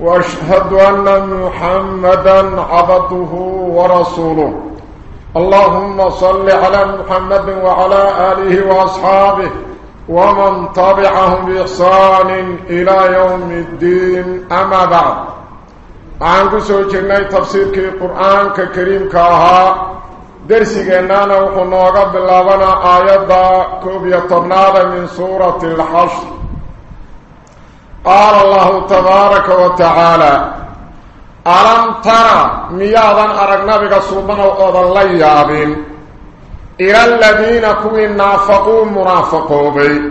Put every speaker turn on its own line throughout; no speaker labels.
وأشهد أن محمدا عبده ورسوله. اللهم صل على محمد وعلى آله وأصحابه ومن طبعهم بإحسان إلى يوم الدين. أما بعد عن قسو جرني تفسير القرآن كريم كاها جنانا وحنوغا باللابنا آيات كوبية طبنادا من سورة الحشر. قال الله تبارك وتعالى ألم ترى ميادا أرقنا بك صوبنا وقضا ليابين؟ إلى الذين كوي نافقوا منافقوا بي.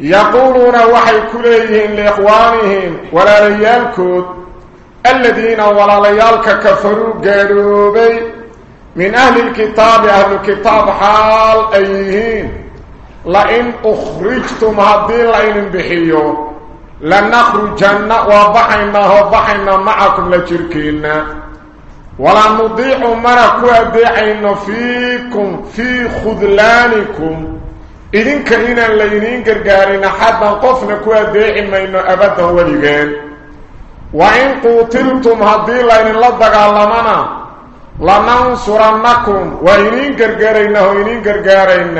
يقولون وحي كليهم لإخوانهم ولا ليالكود الذين ولا ليالك كفروا قالوا بي من أهل الكتاب أهل الكتاب حال أيهين لئن أخرجتم هذه لئن بحيو. لنخرجن وبحنا وبحنا معكم لجركينا ولا نضيع مركو أدعين فيكم في خذلانكم. إذن كإنا اللينين قرقارين حتى قفنا أدعين مينو أبدا ولغان وإن قتلتم هذه لئن لدق علمنا لننصرنكم. وإنين قرقارين وإنين قرقارين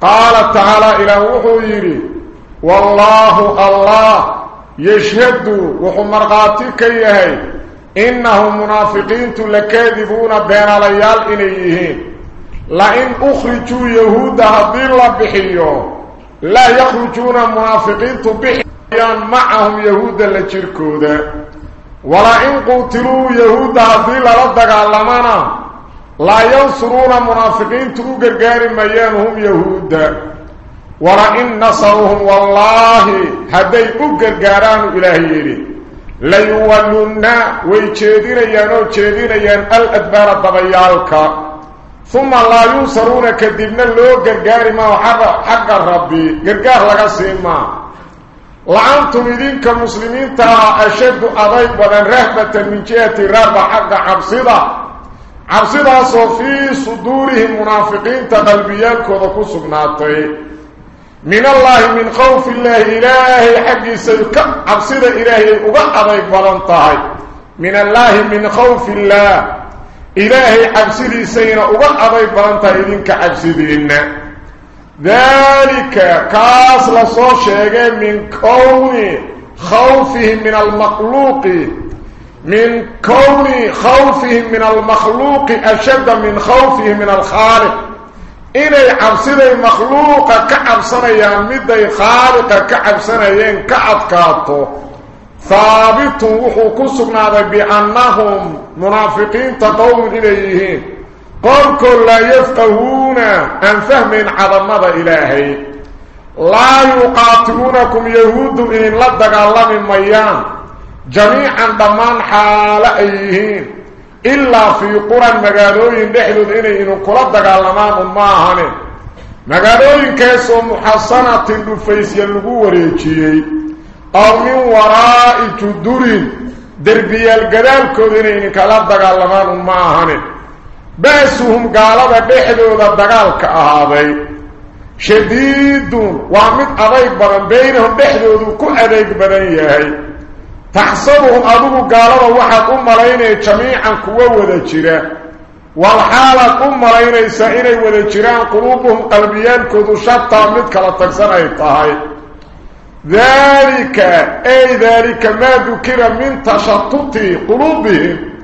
قال تعالى إلى وحيري والله الله يشهد وحمرقاتك يهي إنهم منافقين لكاذبون بين ليال إليهين. لئن أخرجوا يهود الله بحيو لا يخرجون منافقين بحيان معهم يهود لجركودا ولئن قتلوا يهود هذه لردق علمنا لا ينصرون منافقين تقرقار ميانهم يهود. ولئن نصرهم والله هدي أقرقاران إلهي ليولون ويجيدين يانو جيدين يان الأدبار الضبيالك. ثم لا ينصرون كدبنا لو قرقار ما حق ربي قرقار لك سيما. لعنتم إذين كمسلمين تا أشد أضيب بدن رهبة من جهة رب حق عبصده cabsidaasoo fii suduurihim munaafiqiinta qalbiyaalkooda ku sugnaatay من الله من خوف الله إلهي حق سيكا عبصير إلهي أبعضي بلانتهي من الله من خوف الله إلهي عبصير سينا أبعضي بلانتهي لنك عبصيرين ذلك كاس لصوشيك من كون خوفهم من المخلوق. من كون خوفهم من المخلوق أشد من خوفهم من الخالق. إني عبسدي مخلوق كعبسنيان مدي خالق كعبسنيان كعبكاتو ثابت وحو كسبنا بأنهم منافقين تقوم إليهين. قل كل لا يفقهون أن فهم عظمة إلهي. لا يقاتلونكم يهود إن لدق الله من ميان. جميعا ضمان حال أيهين. إلا في قرى مقالوين دحلود إني إنو كلا دقالمان ماهن مقالوين كيسو محصنة النفيس يلقو وريكيي أو من وراء جدورين. دربي القدال كودين إني كلا دقالمان ماهن بأسهم قالوا دحلود الدقال كأهابي شديد وعمد أضيق بدن بينهم دحلود كو أضيق بدن يهي تحسبهم أبوه قالوا واحد أم ليني جميعا كوا وذجرا والحالة أم ليني سائني وذجران قلوبهم قلبيان كذو شطا مدك لتكسن أيطاهي ذلك أي ذلك ما ذكر من تشطط قلوبهم.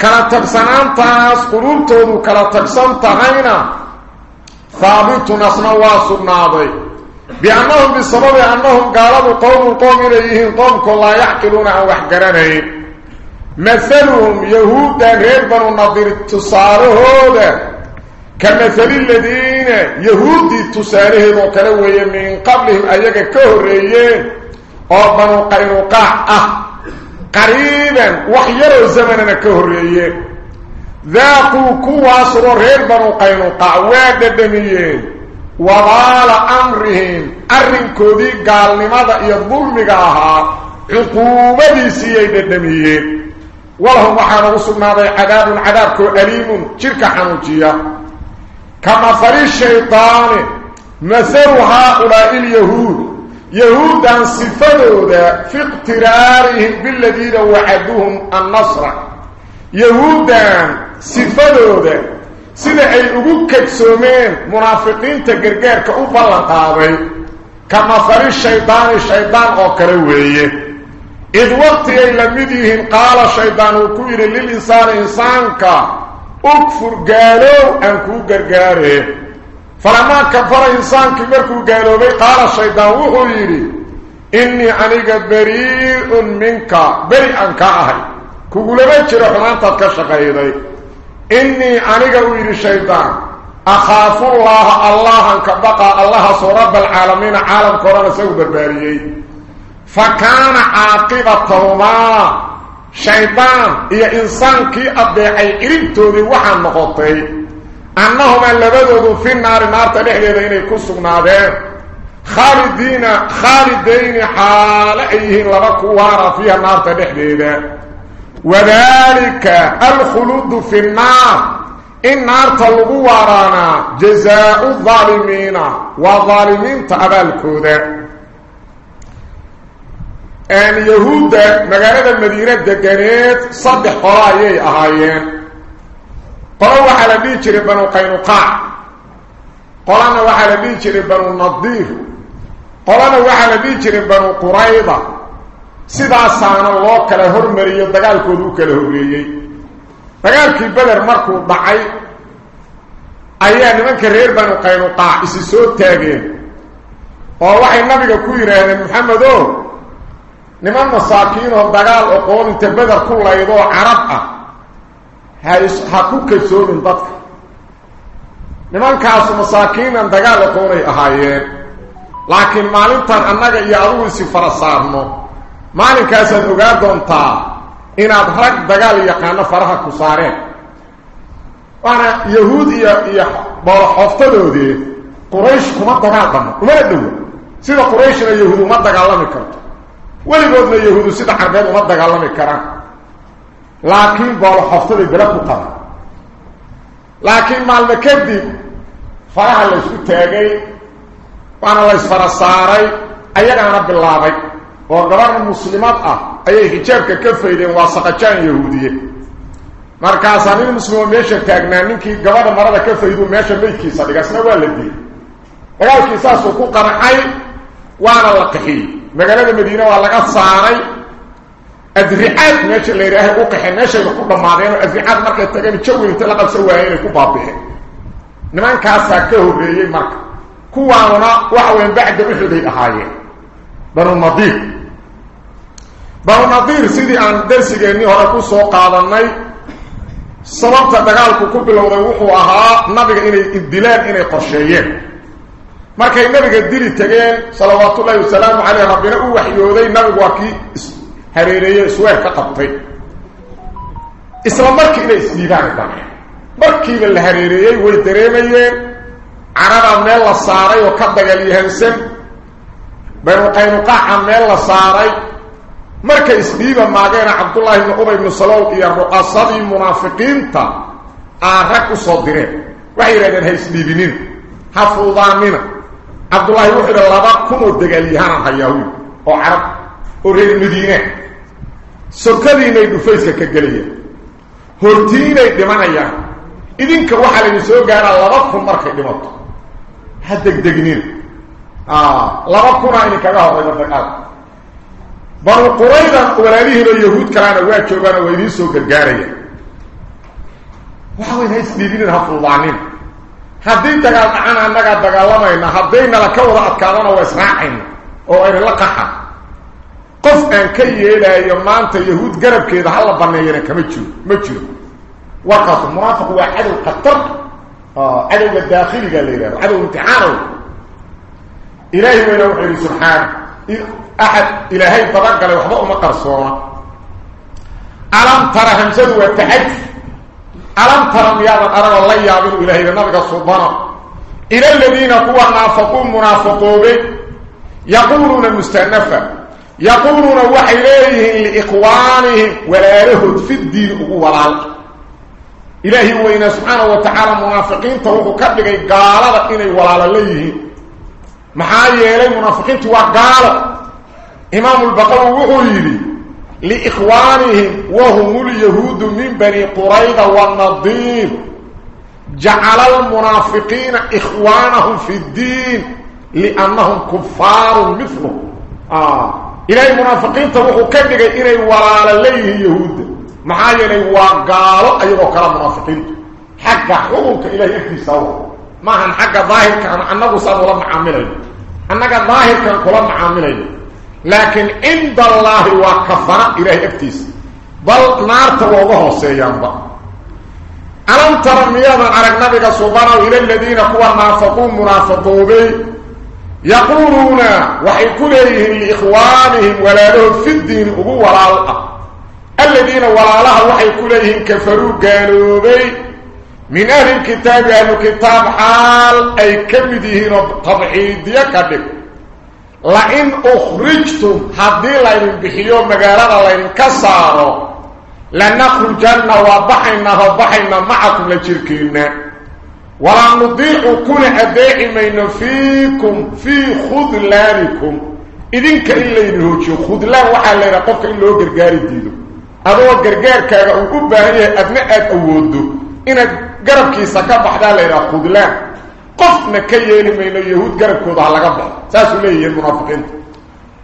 كلا تكسنان تاس قلوب تودو كلا تكسن تغينا ثابت نصنا ذي بأنهم بسبب أنهم قالوا قوم قوم إليهم قوم لا يحكلون عن وحقرانين مثلهم يهودا غير بنو النظير تصاره كمثل الذين يهودي تصاره وكلوه من قبلهم أيها كهريين. أو بنو قينقاع. قريبا وحيروا زمننا كهريين. ذاقوا كواسر رير بنو قينقاع. واددميين وضال أمرهم أرن كودي قال لماذا يظلم قاها عقوبة سيئة الدميين ولهم وحانا وصلنا عذاب عذاب أليم شركة حنوجية. كما فري الشيطان مثل هؤلاء اليهود. يهودا صفدوا في اقترارهم بالذين وعدوهم النصر. يهودا صفدوا shaydaani shaydaan oo kale weeye id waqti ay la mid yihiin qaala shaydaan uu ku yidhi lilinsaani insaanka ukfur gaalow aan kuu gargaare falamaa kafara insaankii markuu gaaloobay qaala shaydaan wuxuu yidhi innii aniga barii'un minka beri aan ka ahay kugulama jiro xumaantaad ka shaqayday إني أنيق أويل الشيطان. أخاف الله الله كبقى الله رب العالمين عالم كورونا سوى برباريي. فكان عاقبتهما. شيطان هي إنسان كي أبدعي إربتو ذي وحن نقطي. أنهما لبدوا في النار نار تلحدي ذين يكسوا نادين خالدين خالدين حال أيهن لبكوارا فيها النار تلحدي ذين وذلك الخلود في النار. النار تلقوا ورانا جزاء الظالمين والظالمين تأبالكوذا أن يهود مغاربة المدينة دغنيت صدح قرايه اهايين قالوا على بيجري بنو قينقاع. قالنا وعلى بيجري بنو النضير قالنا على بيجري بنو قريضة. Loo kala hormariyo dagaalkoodu u kala horreeyey dagaalkii beder markuu dhacay ayaa nimanka reer banu qaynuqaac isi soo taageen oo waxay nabiga ku yidhaahdeen maxamed o niman masaakiinoo dagaal oqoon inta beder ku laydoo carab ah ha ku kalsoomin dadka nimankaasu masaakiinan dagaal oqoonay ahaayeen laakiin maalintan annaga iyo adugu isi fara saarno maalinkaasad ogaa doontaa inaad rag dagaal yaqaano faraha ku saareen waana yahuud iyo iyo booloxooftadoodii quraysh kuma dagaalamo umana dhowo sida qurayshna yahuud uma dagaalami karto weligoodna yahuudu sida carbeed uma dagaalami karaan laakiin booloxooftaday bele ku qaba laakiin maalmo kadib faraha la isku taagay waana la ysfara saaray ayagaana bilaabay oo gabar muslimad ah ayay xijaabka ka faydeen waa saqajaan yahuudiye markaasaa nin muslimo meesha taagnaa ninkii gabadha marada ka faydu meesha maydkiisa dhigasna waa la dilay dagaalkii saasuu ku qarxay waana la qaxiyey magaalada madiine waa laga saaray adricaad meesha la yidhaahay u qaxeen meeshayba ku dhammaadeen oo adricaad markay tageen jawi inta la qabsan waayeen inay ku baabixeen nimankaasaa ka horreeyey marka kuwaanuna waxa weyan bacda uxuday ahaayeen banu nadiir banu nadiir sidii aan darsigeennii hore ku soo qaadanay sababta dagaalku ku bilowday wuxuu ahaa nabiga inay dilaan inay qorsheeyeen markay nabiga dili tageen salawaatullaahi wasalaamu caleyh rabbina u waxyooday nabigu waa kii hareereeye isweer ka qabtay isla markii inay isdhiibaan dameen markiiba la hareereeyey way dareemayeen carabaa meel la saaray oo ka dagaalyahansan banu qaynuqaaca meel la saaray markay isdhiiba maageena cabdullaahi ibnu ubay ibnu salool iyo ru'asadii munaafiqiinta aa rag u soo direen waxay yidhahdeen ha isdhiibinina ha fuudaanina cabdullaahi wuxuu yidhi laba kunoo dagaalyahanaan hayaawi oo carab oo reer madiine sokadiinay dhufayska ka gelayaan hortiinay dhimanayaan idinka waxaa laydin soo gaaraa laba kun markay dhimato ha degdegnina آه لما كنا ان كذا هو ابن قال بنو قريظة قبلاليه اليهود كانوا وا جوغان وا يدي سو غغاريا واو هي سيدينا حفظانين حدين تقال معنا انغا دغلمينا حدين لا كودا ادكادنا وا اسرائيل أو اير لقحا قف إن كيهلا يمانته يهود غرب كيد حل بنينا كما جو ما جو وقف مرافق واحد القطر آه علو الداخلي قال لي له علو wuxuu yidhi subxaana axad ilaahay dabagalay waxba uma qarsoona alam tara hamsadu waa taxadi ألم ترى ميادا أرى الله يابن إلهي لنبغى سبحانه إلى الذين كوا نافقون منافقون يقولون المستأنفة. يقولون وحيليه لإخوانهم ولا يهد في الدين ولا إلهي وإن سبحانه وتعالى منافقين توقوا كبقى قالوا إني ولا ليه محايا إلي منافقين توا قالوا إمام البقر وحيلي لإخوانهم وهم اليهود من بني قريضة والنظير جعل المنافقين إخوانهم في الدين لأنهم كفار مثلهم آه إلهي منافقين توقوا كبقى إني ولا ليه يهود محايا إلي وقالوا أيضا كلام منافقين حق حقوق إكتي سوا ما هن حق ظاهر كان أنه صار ولا معاملين. أنك ظاهر كان كلا معاملين. لكن عند الله وكفر إلهي إكتيس بل نار توقعه سيان بقى ألم ترى ميادا على النبي سبحانه إلى الذين نافقون منافقون بي يقولون وحيكوليهم لإخوانهم ولا لهم في الدين أبو ولا الله الذين ولا لها وحيكوليهم كفروا قالوا بي. من أهل الكتاب أهل الكتاب حال أي كمدهين طبعيد يكدك لئن أخرجتم حدي لئن بحيو مقالة لئن كساروا لنخرجن وضحنا وضحنا معكم لجركينا ولا نضيع كل أداء من فيكم في خذلانكم. إذن كإلا ينهوشي خذلان وحا لينا قفك إلا هو قرقار الديدو. أدو قرقار كاغا وقبها هي أدناء أودو إنا قرب كيسا كبحدا لينا خذلان قفنا كيالي من اليهود قرب كوضا على قبح ساسو ليه المنافقين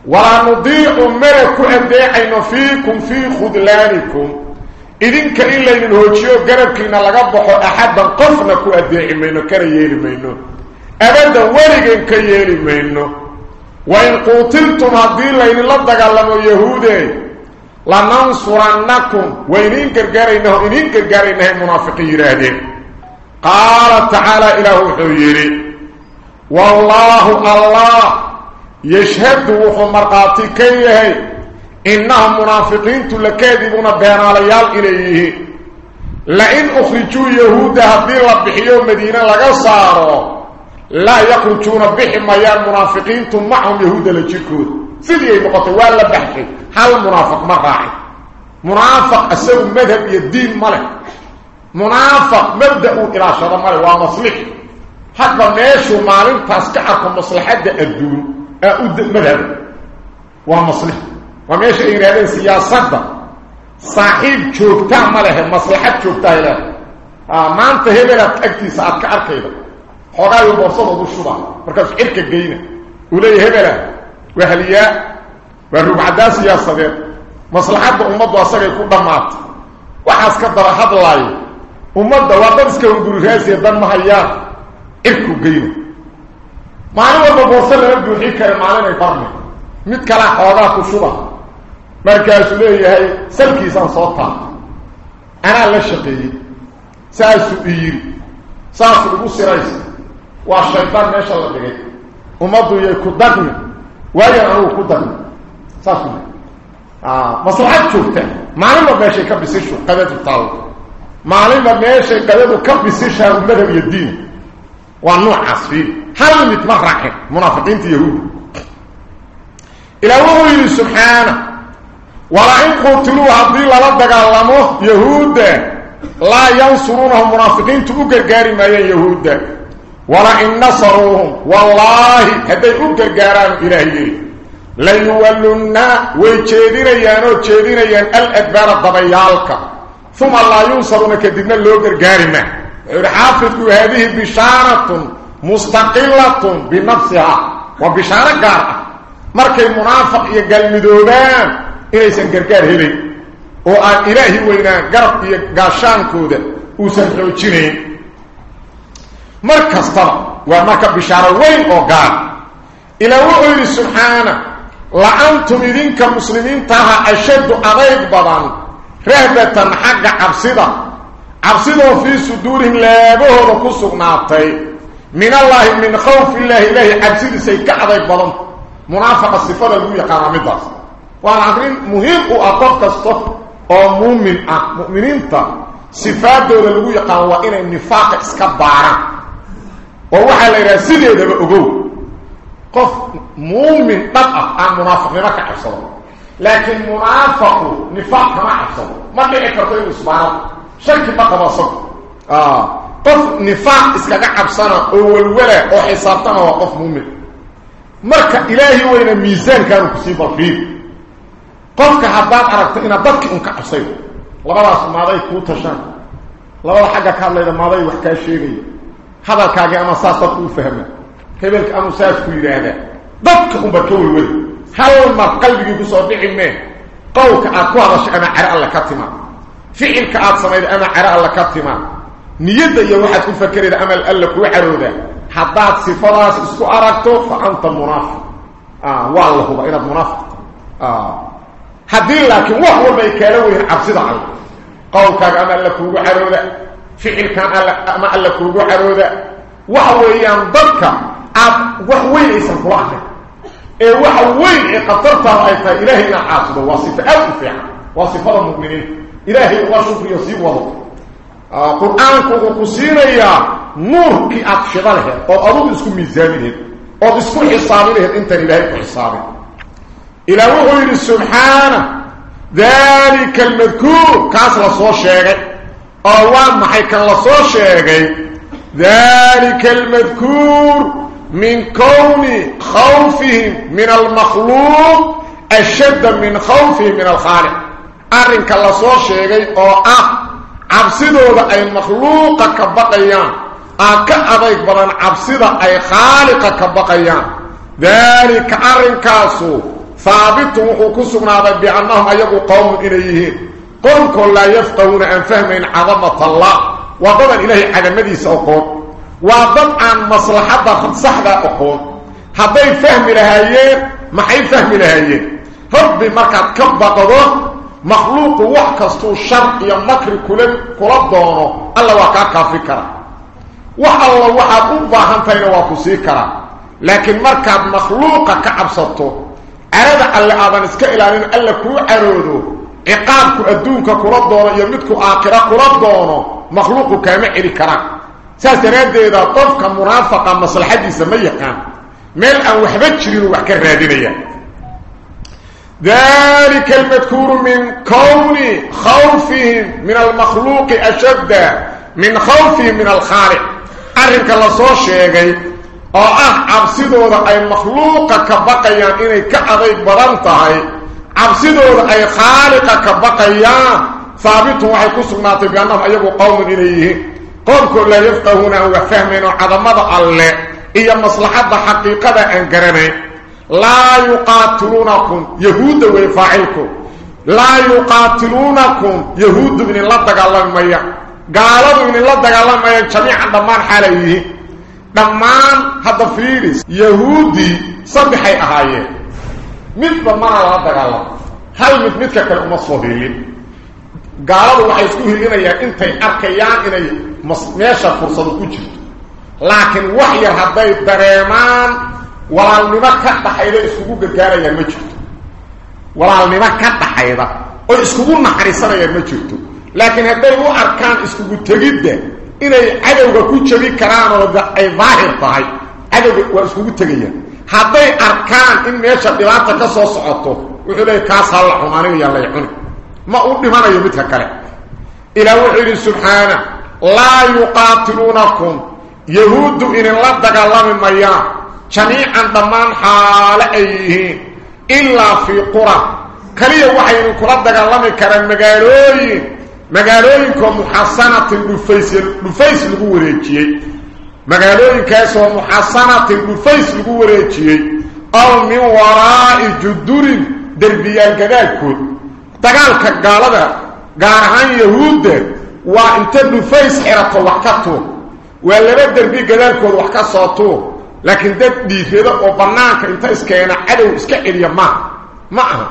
ولا نضيع مركو أداء فيكم في خذلانكم idinka in laydin hoojiyo garabkiina laga baxo axaddan qofna ku adeeci mayno kana yeeli mayno abadan weligan ka yeeli mayno wa in quutiltum haddii laydinla dagaalamo yahuude لننصرنكم وينين كرغرينه وينين كرغرينه منافقين هذين قال تعالى إله حويري والله الله يشهد وخمرقاتي كيه إنهم منافقين تلكاذبون بين عليال إليه. لئن أخرجوا يهودا بلا بحيو مدينة لقصاروا لا يخرجون بحيو منافقين المنافقين معهم يهود لجكود سيدي مقطوال لبحكي هل منافق مراعي منافق أسوي مذهب يدين ملك. منافق مبدأ إلى شر ملك ومصلح حتى ماشوا مالين تاسكعكم مصلحة الدون أعود مذهب ومصلح وماشي إيرادين سياسة صاحب جوكتا ماله مصلحة جوكتا إله آه ما أنت هبلت أكتي ساعتك أركيدا حقا يبصد أبو الشبع مركز إركا قينة ولي هبلة وهلياء والربع داس يا صديق مصلحه امه واسقي كو ضمانت وحاس كدرا حد لاي امه وادسك غروهاس يا دم حيا اركو غيو ما هو بوصل رب يحكي معنا يفرم ميد كلا خوضه كشوبا مركز ليه هي سلكي سان صوتا أنا لا شقي ساس بير ساس بو سيريس واشطان ما شاء الله بيه ومضوا يكو دغني maslaxad joogta maalinba meeshay ka bisishu qadadu taalo maalinba meeshay qadadu ka bisishaa madhab iyo diin waa noocaas fiili hal mid ma raacin munaafiqiinta yahuudi إلى وهو سبحانه ولئن قتلوا هذي للا دغالمو يهود لا ينصرونهم منافقين تؤجر ما يهود ولئن نصروهم والله هدي أجرجاران إلهي. ليولن ويجيدين ويجيدين الأدبار الضبيالك. ثم لا ينصرون كدبنا لوجرجارنا حافظ هذه بشارة مستقلة بنفسها وبشارة قارئة markay munaafiq iyo galmidoobaan inaysan gargaar helin oo aan ilaahi weynaa garab iyo gaashaankooda مركز طلب وماك بشارة وين أغان إلى وعيد سبحانه لأنتم إذنك مسلمين تها أشد أغيب بضان رهبة حق عبصدة عبصدة في صدورهم لابوه لكسو ناطي من الله من خوف الله إله عبصد سيكا أغيب بضان منافق الصفة للوية قرامي درس وعن عقلين مهيب أطفت الصف ومؤمن مؤمنين تا صفات للوية قرامي النفاق اسكبارا ووحا ليرا سيدي دبا اوغو قف مؤمن طبعا منافق ما كعصوا لكن منافق نفاق ما عصوا ما بيني كرتوي سبحان شرك ما كما صب آه قف نفاق اسكا عصنا اول ولا أو حسابته وقف مؤمن مرك الهي وين الميزان كان كسيب فيه قف كحباب عرفت ان بدك انك عصيت لبلا سماده كوتشان لبلا حاجة كان ليده ماده وحكا شيغيه هذا كاجا ما صاصا فهمه هبل كان مساج في يدها دك هم بتقول ولد ما قلبي يوصل دحي ما قولك اكو هذا أنا عرى الله كاتما فعلك عاد سميد أنا عرى الله كاتما نيته يا واحد تفكر ان عمل لك وحروده حطات صفلاس اسكو اركتو فأنت منافق آه والله هو انت منافق آه. هذيلك وهو ما يكره وين عبسد عليك قولك أنا لك وحروده ficilkan all ama alla kuugu carooda waxa weeyaan dadka aad wax weyn aysan kula ahayn ee waxa weyn ee qatartaada ay tahay ilaahay inaad caasido waa sifa aad u fiican waa sifada mu'miniinta ilaahay uga shukriyo sii wado qur-aanku wuxuu ku siinayaa nuurkii aad shida laheed ood adugu isku miisaami laheed ood isku xisaabi laheed intaan ilaahay ku xisaabin ilaah wuxuu yidhi subxaana dalika almadkuur kaas la soo sheegay أولا ما حيث كان لصوه شيئا ذلك المذكور من كون خوفهم من المخلوق أشد من خوفهم من الخالق. أرن كان لصوه شيئا أو أه عبسدوا أي مخلوق كبقيان. أه، أكا أضيك بلان عبسد أي خالق كبقيان. ذلك أرن كاسو ثابت وحكو بأنهم أيقوا قوم إليهين. قرنك لا يفتون عن فهم عظمة الله وضبا إلهي على مدى سأقول وضبا عن مصلحة داخل صحبة أقول هذا فهم لهايين ما هي فهم لهايين هرب مكات كبه قدوه مخلوق وحكستو الشرق يمكر كلب كلب دونه ألا وكا كافكرة وحالا وحاق وفاهم فين وكسيكرة لكن مركب مخلوق كعب سطو أرد ألا أبنسك إلى أن ألا كو عقابك أدونك كره دوره يا ميدك آخرة كره دوره مخلوق كما إلي كره ساسرد إذا طفك مرافقة مصلحة سميقا ملء وحبجر وحكرادينيا ذلك المذكور من كون خوفهم من المخلوق أشد من خوفهم من الخالق. ارك الله سو شيغي أو أه ابسدوا أي مخلوق كبقيا إني كعبي برنتهي عبسدون أي خالقك بقيا ثابتهم وحي قصناته بأنهم أيقوا قوم إليه قوم كل يفقهون وفهمين هذا ماذا ألا إيا مصلحة حقيقة أنقرني لا يقاتلونكم يهود ويفاعلكم لا يقاتلونكم يهود من الله تقال الله ميا قالوا من الله تقال الله ميا جميعا دمان حاليه دمان هذا فيريس يهودي صبحي أهايه midka kale uma soo hilin gaaladu waxay isku hilinayaan intay arkayaan inay meesha fursadu ku jirto laakiin wax yar hadday dareemaan walaalnimo ka dhaxayda iskugu gargaarayaan ma jirto walaalnimo ka dhaxayda oo iskugu naxariisanayaan ma jirto laakiin hadday u arkaan iskugu tegidda inay cadowga ku jabi karaan oo ay daahir tahay cadowga waa iskugu tegayaan هذه أركان إن ميشا دباتة كسو سعطو وحلي كاسها اللحماني ويا الله يحن ما أبني مانا يبتها كلا إلى وحيد سبحانه لا يقاتلونكم يهود إن الله دقى الله من ميان جميعا دمان حال أيه إلا في قرى كليا وحيد كلا دقى الله من كرم مغالوين مغالوينكم محسنة لفيس لفيس لغوريكي derbiyaal gadaalkood dagaalka gaalada gaar ahaan yahuudda waa inta dhufays xirato wax ka tuur waa laba derbi gadaalkood wax ka soo tuur laakiin dad dhiifyada oo bannaanka inta iskeena cadow iska celiya maaha ma aha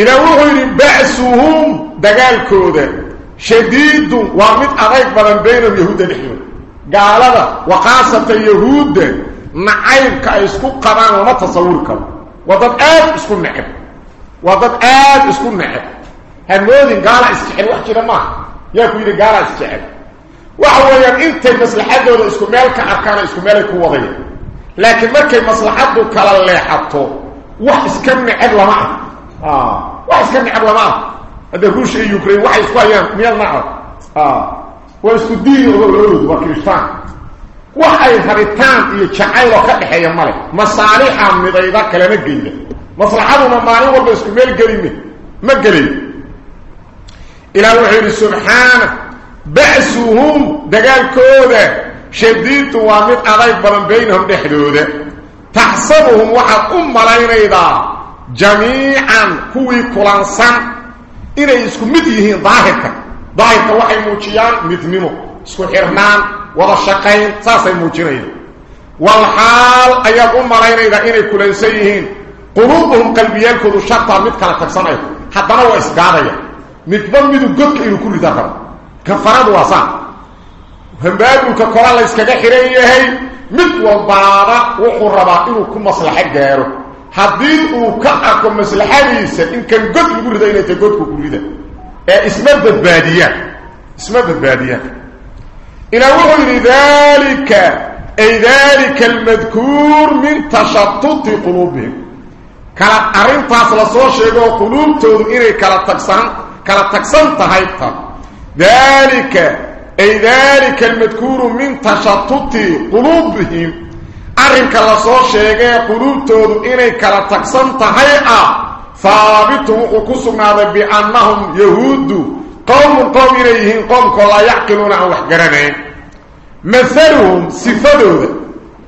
ilaa wuxuu yidhi ba'suhum dagaalkooda shadiidun waa mid adayg badan baynahum yahuudda dhexdooda قالوا وخاصة اليهود نعيب كأسكو قبان وما تصورك وضد آد اسكو نعيب وضد آد اسكو نعيب هنوذين قالوا اسكحل وحكي لما يكو يدي قالوا اسكحل وهو ينتهي مصلحة دولة اسكو مالك أركان اسكو مالك وغير لكن مركي مصلحة دولة كلا اللي حطو وحسكن نعيب لما وحسكن نعيب لما هذا روشي يوكري وحسكو أيام ميال نعيب ويسكو الدين والعلود وكريستان وحي فريتان يتشعيره كأحيان ملك مصالحة من إذا كلمات قلنا مصالحة من المعلم والله يسكو ميل قريمي ما قريم إلى وحير سبحانه بعثوهم دقال كودة. شديد وامد أغيب برن بينهم نحدودة تحصبهم وحد أم علينا إذا. جميعا كوي كلانسان. إذا يسكو مديهين ظاهرتك muujiyaan midnimo isku xirnaan wada shaqayn saasay muujinayaan walxaal ayaad u malaynaydaa inay kulansan yihiin quluubuhum qalbiyaalkoodu shartaa mid kala tagsanaya haddana waa isgaadaya midba midu godka inuu ku rida rabo kafaradu waa saa hambaabulka kola la yskaga xiran yahay mid walbaaba wuxuu rabaa inuu ku maslaxo gaaro haddii uu ka arko ee isma badbaadiyaan isma badbaadiyaan ilaa wuxuu yidhi dalika ay dalika almadkuur min tashattuti quluubihim kala arrintaas la soo sheegoo quluubtoodu inay kala tagsan kala tagsan tahay ta dalika ay dalika almadkuuru min tashattuti quluubihim arrinka la soo sheegee quluubtoodu inay kala tagsan tahay ah ثابتهم وكسوا ماذا بأنهم يهود. قوم قوم إليهم قوم كلا يعقلون عن وحقرانين مثلهم صفاته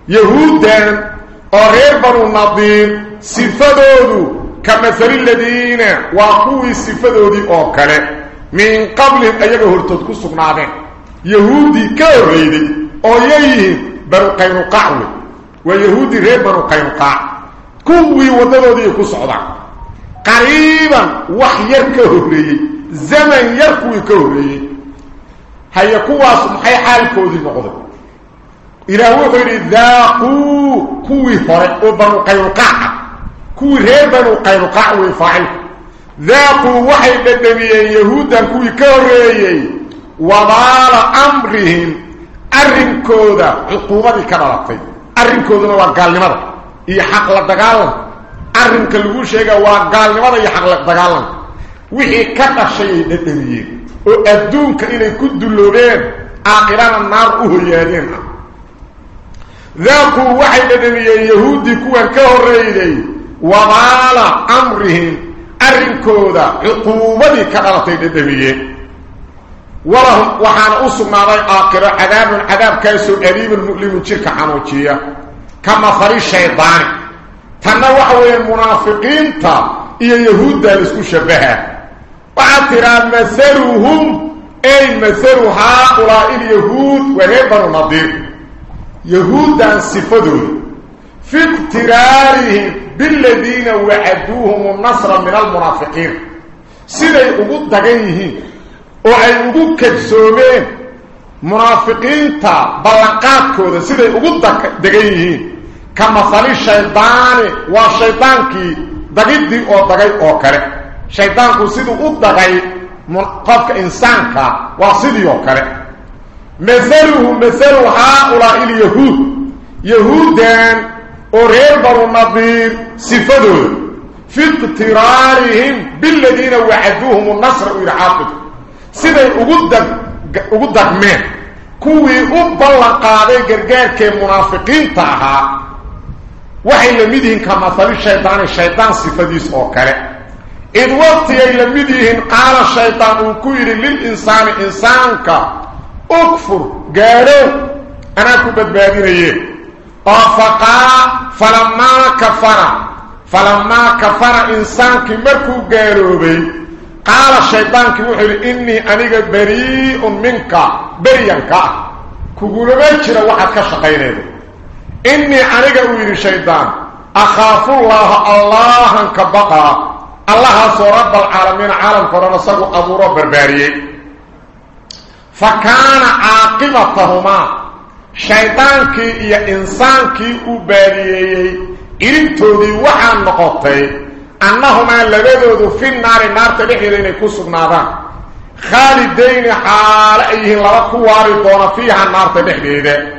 يهودا أغير بنو النظير صفاته كمثل الذين وقوي صفاته أوكلا من قبل أيها التدكسوا ماذا يهودي كوريدي أيهم بنو قينقعوا ويهودي غير بنو قينقع كوي ودلو دي كسوا banu qaynuqaac wey waa yahuuddii reer banu qaynuqaac kuwii waddadoodii ku socdaan qariiban wax yar ka horreeyey zaman yar kuwii ka horreeyey haye kuwaas maxay xaalkoodii noqday ilaah wuxuu yidhi daaquu kuwii hore oo banu qaynuqaaca kuwii reer banu qaynuqaac wey faacilku daaquu arrinka lagu sheegaa waa gaalnimada iyo xaq la dagaalanka wixii ka dhashay ay dhadhamiyeen oo adduunka inay ku dulloobeen aakhirana naar u hoyaadeen ah daaquu waxay dhadhamiyeen yahuuddii kuwan ka horreeyday wabaala amrihim arrinkooda cuquubadii ka dhalatay dhadhamiyeen walahum waxaana u sugnaaday aakhiro cadaabun cadaabkaasoo aliimun mu'limun jirka xanuujiya ka mahali shaydaani هنا وحوى المنافقين تا. إيا يهود دالس أشبهة بعتران مسروهم أي مسرو هؤلاء اليهود وهيبر نظير يهود دان صفدون في اقترارهم بالذين وعدوهم النصر من المنافقين. سيدي أبود دقيه وعي أبود كبسومين. منافقين تا بلقات كودة سيدي أبود دقيه ka mahali shaydaani waa shaydaankii dagiddii oo dagay oo kale shaydaanku siduu u dagay qofka insaanka waa sidii oo kale maaluhu maalu haaulaa'i ilyahuud yahuuddan oo reer banu nadiir sifadooda fi iqtiraarihim biladiina wacaduuhum nasra u yidhi xaafid siday ugu dag ugu dagmeen kuwii u ballan qaaday gargaarkee munaafiqiinta ahaa وحي لمدين كما طبي الشيطان الشيطان صفديس أو كره إذ وقت يلمدين قال الشيطان كير للإنسان إنسانك أكفر قالوا أنا كنت بادين إيه. افقا فلما كفر فلما كفر إنسانك مركو قالوا قال الشيطان كير إني اني بريء منك بريانك كغلبه جرى واحد كشقينه إني أنك أولي شيطان. أخاف الله. الله كبقى الله سرب العالمين. عالم قرن صغو أبو رب البارية فكان عاقبتهما. شيطان كي إيا إنسان كي أبارية إن تودي وحان نقطي أنهما لبدو في النار. النار تلحيليني كسو نادا خالدين حال أيه لبكو واردون فيها النار تلحيليني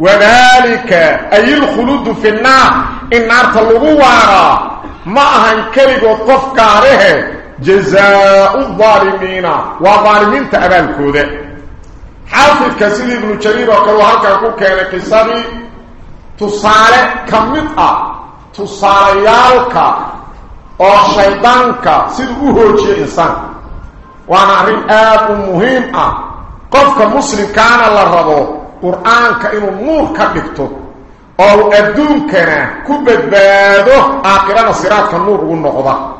وذلك أي الخلود في النار. النار تلغوارا ما أهن كلب وطف كاره. جزاء الظالمين. وظالمين تأبال كوده. حافظ كسيد ابن جرير وقالوا هلك أقول كان كسابي تصالح كمتأ. تصاليالك أو شيطانك سيد أهوجي إنسان وأنا أرين آب مهم قفك مسلم كان الله ربو قرآنك إنه نور كبكته أو أدونكنا كبدباده آخرنا صراطك النور والنقضة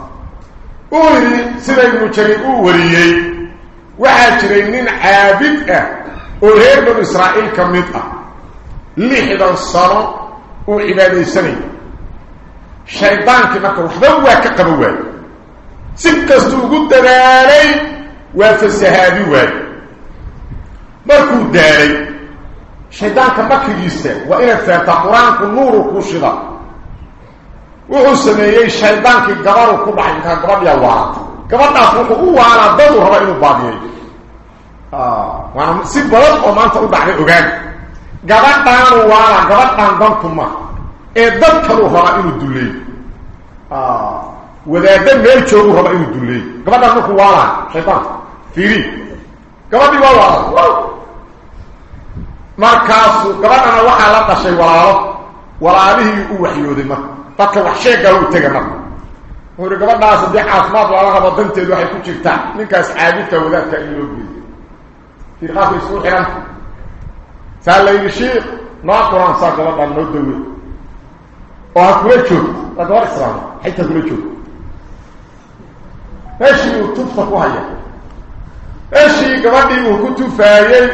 أولي سيدة ابن جرير أوليي وحاجرين عابد أولي بن إسرائيل كمدة لحدا الصلاة وعبادة سنة شيطانك مكة وحدوا كقبوا سكستو قد داري وفسهادي مكة جيسا وإن فانت قرآنك النور كوشدا وحو سميي شيطانك قبارو كبحي كان قبار يوارد قبار نافوك هو على ضده هو إنه باديه آه وأنا سيبالات وما انت أدعني أغاني gabadhaan waala gabadhaan dantuma ee dad kaluu raba inuu duleeyo wadaadda meel joogu raba inuu duleeyo gabadhaan markuu waalaa shaydaanka fiiri gabadhii waa waala markaasuu gabadhana waxaa la dhashay walaalo walaalihii u waxyooday marka dadka wax sheegaa u tega marka wuxuu ihi gabadhaas haddii caafimaad lala rabo danteedu waxay ku jirtaa ninkaas caabidka wadaadka in loo geeyo fiirqaadka isku xidhanta saa la yidhi shiikh noo quraan saa gabadhaan noo dawe oo ha kula joogto waa gabar islaam xaytaa kula joogto meeshii uu tufta ku haya meeshii gabadhii uu ku tufaayey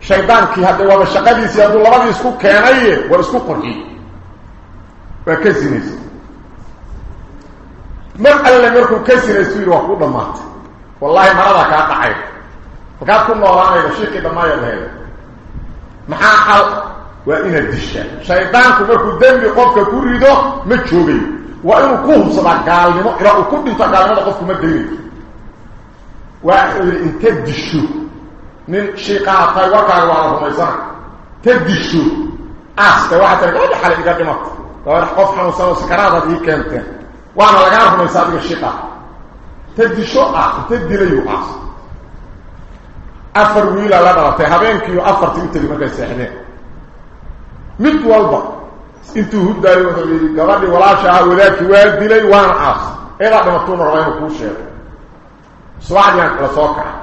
shaydaankii hadday wada shaqadiisii hadduu labadii isku keenaye war isku qurxiy waa ka sinaysa mar alle markuu ka sinaystu yidhi waa ku dhammaatay wallaahi maradaa kaa dhacay markaad ku noolaanayda shiiqii dhammaaya laheeda maxaa xal waa inaad dishaa shaydaanku markuu dembi qofka ku rido ma joogayo waa inuu ku hubsadaa gaalnimo ilaa uu ku dhinto gaalnimada qofku ma daynayo waa yidhi inta disho من شقاق طيب وكان وراه ميسان تدشو. اخت واحد رجع على اجابه ما طار حفحه وصار سكرابه دي كانت وأنا لا اعرف من سابق الشقاق تدشو اخت تدليو اخت أفر ويلا لا تهبين كيو يو أفر تنتي ما كان مت والبا. إنتو هدى وحبيري قبل ولاشا ولاك والدلي وأنا اخت إيه لا رغيه كوشير سواعد يعني كلا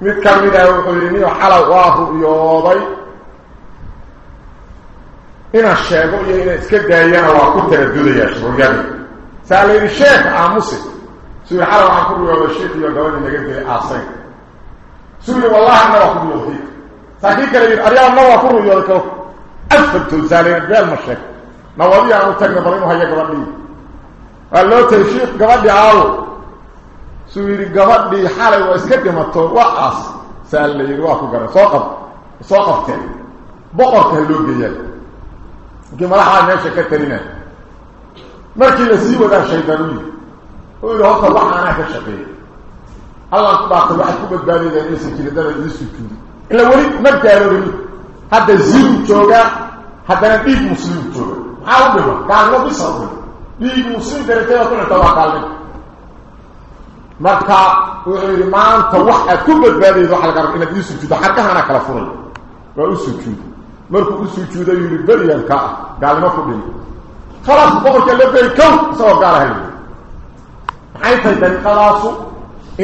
mid ka mid ah wuxuu yidhi niyo xalay waa ru'yooday inaan sheego iyo inaan iska daayana waa ku taradudayaa ru'yadii saa la yidhi suu yidhi xalay ku ru'yooday sheekh iyo gabadhii naga dilay aasayn سوري والله أنا وأخذ يوضيك ساكيك لي أريال الله وأخذ يوضيك أفضل تنسالين بيال مشاك نوالي أنه تقنى برينو هيا قبل قال له ترشيق قبل لي عاو سوري قبل لي حالي وإسكت مطور. وأعص سأل لي واكو قرن سوقف سوقف تاني. بقر كهلو جيال كما لحا ناشا كترين مركي لسيوة دا شيطانوي ويقول هو طبعا أنا كشقيه الله تبارك واحد كوبد باني ده يسكن كده ده يسكن إلا ولي ما قالوا لي. هذا زين جوجا هذا نبي مسلم جوجا عاود قال له بيصور بي مسلم ده تبع توكل marka wuxuu yiri maanta wax aad ku badbaadaydo waxa laga rabaa inaad isu sujuudo xarkaha ana kala furay waa u sujuudo markuu u sujuudo yiri bariyanka gaalma ku dhin خلاص kow soo gaalahay maxay tahay dan khalaasu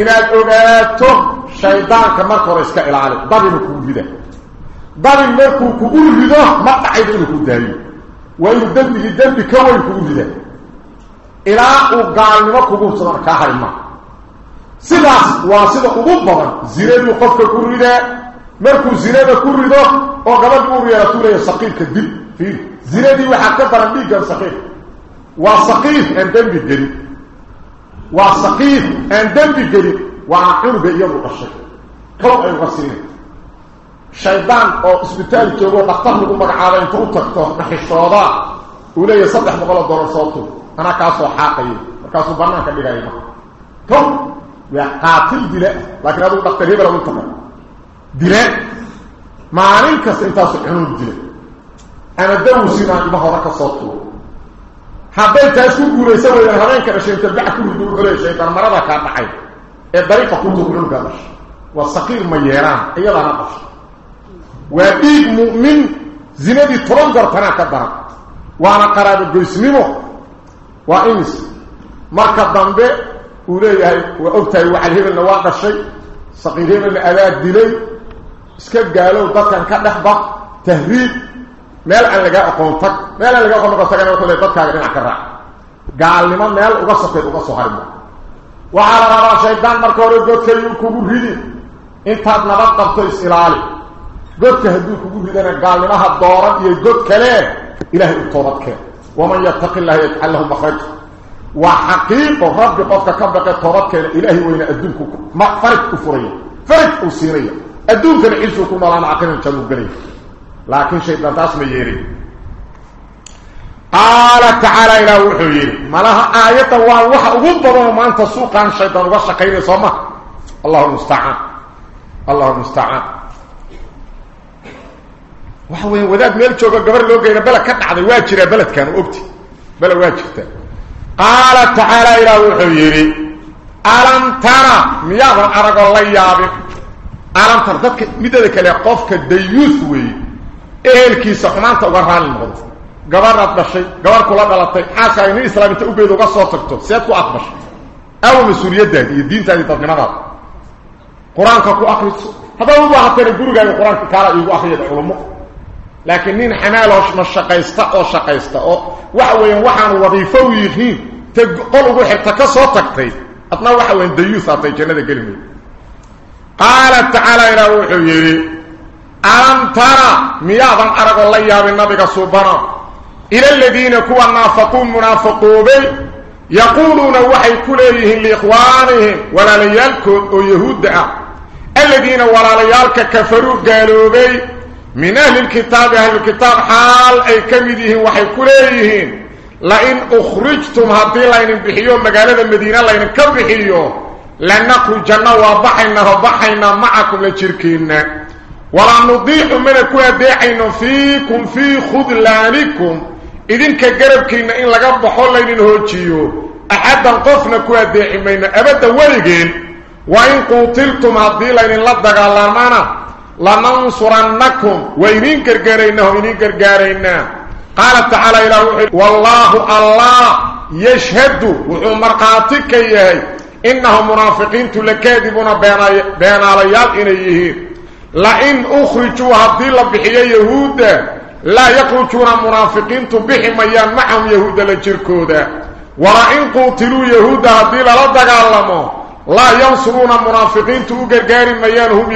inaad ogaato shaydaanka marka hore iska ilaali dabinu kugu rida dabin markuu kugu rido ma dhacaydo inuu ku daayo waa inuu dembigii dembi ka weyn kugu rida ilaa uu gaalnimo kugu hubsadana kaa hari maa oo gabadh uu yeelatuu leeya saqiirka dib fiir zinadii waxaa ka daran dhiiggan saqiir waa saqiir aan dembi gelin waa saqiir aan dembi gelin waa cunuga iyadu dhashay kow ay uga siina shaydaan oo isbitaal joogo dhakhtar lagu magacaabo inta u tagto naxishooda uu leeyahay saddex boqoloo dollar soo tuur anaa kaa soo xaaqaya markaasuu banaanka dhigaya marka kow وقاتل دلاء لكن هذا دكتور هبل أو انتقل دلاء معنى كاس انت سبحانه دلاء أنا دوسي ما هو رك صوته حبيت اسكو غوريسا وين هرين كره شيء تبع كل دور غوري شيء كان مرضى كان دحي الطريقة كنت تقولون قالش والصقير ميران. أيضا نقص وديك مؤمن زندي ترنجر تنا كدر وأنا قراب الجسمه وإنس. marka dambe وليهي وأغتهي وعليهي من نواق الشيء سقيدهي من الألات دلي اسكب قالوا ضدك أنك نحبا تهريب ميل أن لقاء قنطك ميل أن لقاء قنطك أنا أقول ضدك أنا أكرر قال لما ميل أغسط أغسط هارم وعلى رأى شيطان مركوري قدت يقول كبور هدي انت نبقى بطيس إلالي قدت هدو كبور هدينا قال لما هدوران يقول كلي إلهي اتوردك ومن يتق الله يتعلم بخيرك وحقيقة رب قد كبقى طربك إلهي وين أدونك ما فرق أفرية فرق أسيرية أدونك نعيشو كنا عقلنا نشانو قريب لكن شيطان تاسم يري قال تعالى إلى وحيين ما لها آية ووحا أغبضا وما أنت سوق عن الشيطان وشقين صمه الله المستعان الله المستعان وحوين وذات ميل جوغا قبر لو غير بلا كدعده واجرا بلد كان اوغتي بلا واجرتا قال تعالى إلى وحيري الم ترى مياه ارغ الله ياب الم ترى دك ميدده كلي قفك ديوث وي خمانته وران المقد غبر دشي غبر كلا دلتay xaaska in islaamta u geedo ka soo tagto seed ku aqbash aw mas'uuliyadda iyo diintaada dadnimada quraanka ku akhriso hada uu baahatay gurigaaga quraanka kala igu akhriyada culumo لكن من حنالهش ما شقيستا أو شقيستا أو وحوين وحان وظيفة ويخين تقلو حتى كسو تقتي أتنا وحوين ديوس اعطي جنة قلمي. قال تعالى إلى وحوين ألم ترى مياه ذن أرق الله يا بالنبي سبحانه إلى الذين كوا النافقون منافقوا بي يقولون وحي كليهم لإخوانهم ولا ليالكم ويهود الذين ولا ليالك كفروا قالوا بي من أهل الكتاب أهل الكتاب حال أي كمدهم وحي كليهين لئن أخرجتم هدي لين بحيو مقالة المدينة لين كبحيو جنة وضحينا وضحينا معكم لشركين. ولا من كوى ديحين فيكم في خذلانكم. إذن كقربكين إن لقب حول لين هوتيو أحدا قفنا كوى ديحين أبدا ولقين وإن قتلتم هدي لين لدق الله لننصرنكم. وإنين كرقارينا وإنين كرقارينا قال تعالى إلى والله الله يشهد. وحو مرقاتك إيهي إنهم منافقين تلكاذبون بين عليال إنيه. لئن أخرجوا هدي لبحية يهودا لا يخرجون منافقين تبحي ميان معهم يهودا لجركودا ولئن قتلوا يهودا هدي للدقالمو لا ينصرون منافقين تقرقار ميان هم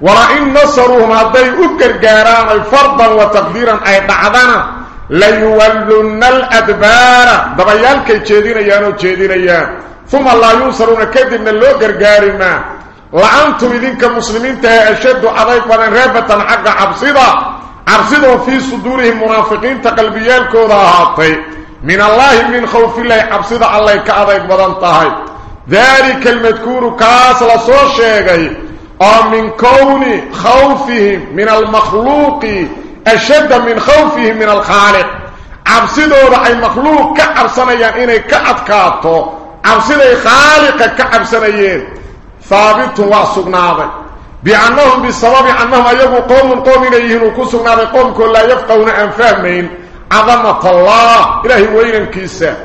ولئن نصروهم هذي أكرقاران فرضا وتقديرا أي دعدنا ليولن الأدبار دبيال كي تشيدين ايانو تشيدين ايان ثم الله ينصرون كذب من اللو قرقارما لعنتم إذنك مسلمين تهي أشد عضيك ونن رابة حق عبصدا عبصدا في صدورهم منافقين تقلبيال كودا هاتي من الله من خوف الله عبصدا الله كأضيك بدن طهي ذلك المذكور كاس لصور شيئا أو من كون خوفهم من المخلوق أشد من خوفهم من الخالق؟ عبسدوا رأي مخلوق كعبسنيان إني كأدكاتو عبسدوا خالق كعبسنيان. ثابت واسقناضي بأنهم بسبب أنهم أيقوا قوم قوم إليهم وكسقناضي قوم كل لا يفقون أنفهمين. عظمة الله إلهي وين كيسا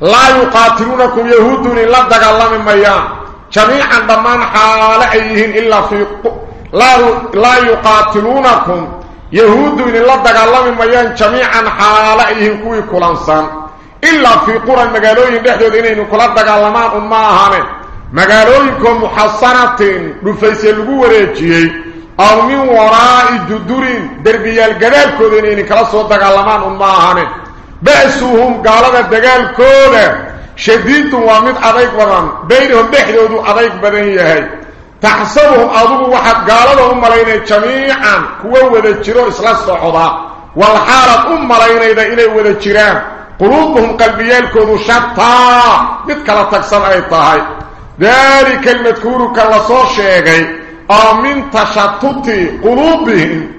لا يقاتلونكم يهود إلا دقال من ميان. جميعا ضمان حال أيهن إلا في لا, لا يقاتلونكم. يهود إن الله دقال ميان جميعا حال أيهن كوي كلانسان إلا في قرى المقالوين دحدود إنين كلا دقالمان أماهان. مقالوينكم محصنة رفيس الغوريجي أو من وراء جدور دربيال قدال كودين إنين كلا صوت دقالمان أماهان. بأسوهم قالوا الدقال كوده شديد ومد أضيق بدن بينهم بحدود أضيق بدن يهي. تحسبهم واحد قال لهم ملين جميعا. كوا وذا جيرو إسلا الصعودا والحالة أم ملين إذا إلي وذا قلوبهم قلبيالكودو شطا مثل تكسن أي طهي ذلك المذكور كاللصور شيئي أو من تشطط قلوبهم.